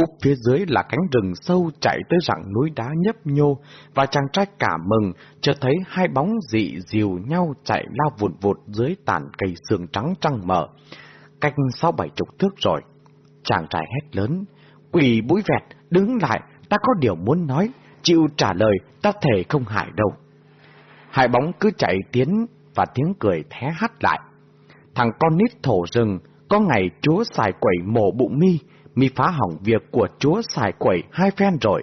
Úp phía dưới là cánh rừng sâu chạy tới rặng núi đá nhấp nhô, và chàng trai cả mừng, chợt thấy hai bóng dị dìu nhau chạy lao vụt vụt dưới tàn cây xương trắng trăng mở. Cách sau bảy chục thước rồi. Chàng trai hét lớn, quỳ mũi vẹt, đứng lại, ta có điều muốn nói, chịu trả lời, ta thể không hại đâu. Hai bóng cứ chạy tiến và tiếng cười thé hắt lại. Thằng con nít thổ rừng, có ngày chúa xài quẩy mổ bụng mi, mi phá hỏng việc của chúa xài quẩy hai phen rồi.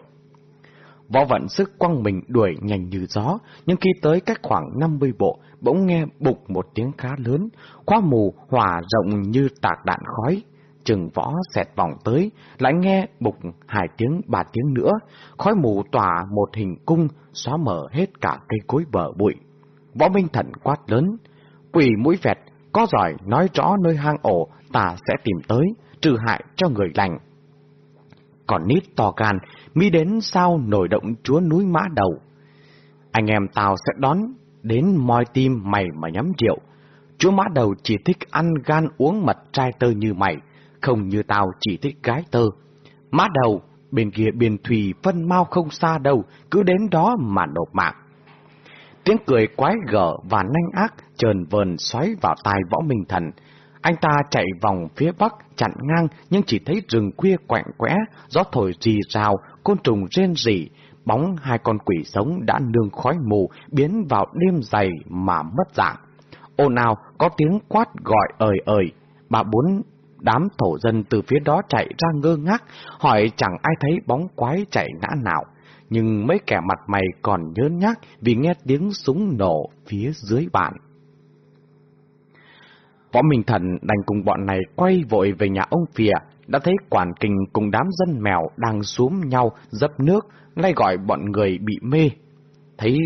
Võ vận sức quăng mình đuổi nhanh như gió, nhưng khi tới cách khoảng 50 bộ, bỗng nghe bục một tiếng khá lớn, khóa mù hòa rộng như tạc đạn khói. Chừng võ xẹt vòng tới, lại nghe bục hai tiếng ba tiếng nữa, khói mù tỏa một hình cung, xóa mở hết cả cây cối bờ bụi. Võ Minh Thần quát lớn, quỷ mũi vẹt, có giỏi nói rõ nơi hang ổ, ta sẽ tìm tới, trừ hại cho người lành. Còn nít to gan, mi đến sao nổi động chúa núi mã đầu. Anh em tao sẽ đón đến moi tim mày mà nhắm rượu. Chúa mã đầu chỉ thích ăn gan uống mật trai tơ như mày, không như tao chỉ thích gái tơ. Mã đầu, bên kia biển thủy phân mau không xa đâu, cứ đến đó mà nộp mạng. Tiếng cười quái gở và nanh ác trờn vờn xoáy vào tai võ minh thần. Anh ta chạy vòng phía bắc, chặn ngang, nhưng chỉ thấy rừng khuya quạnh quẽ, gió thổi rì rào, côn trùng rên rỉ, bóng hai con quỷ sống đã nương khói mù, biến vào đêm dày mà mất dạng. Ồn nào, có tiếng quát gọi ời ời, bà bốn đám thổ dân từ phía đó chạy ra ngơ ngác, hỏi chẳng ai thấy bóng quái chạy ngã nào. nhưng mấy kẻ mặt mày còn nhớ nhác vì nghe tiếng súng nổ phía dưới bạn. Võ Minh Thần đành cùng bọn này quay vội về nhà ông Phìa, đã thấy quản kình cùng đám dân mèo đang xuống nhau dập nước, ngay gọi bọn người bị mê. Thấy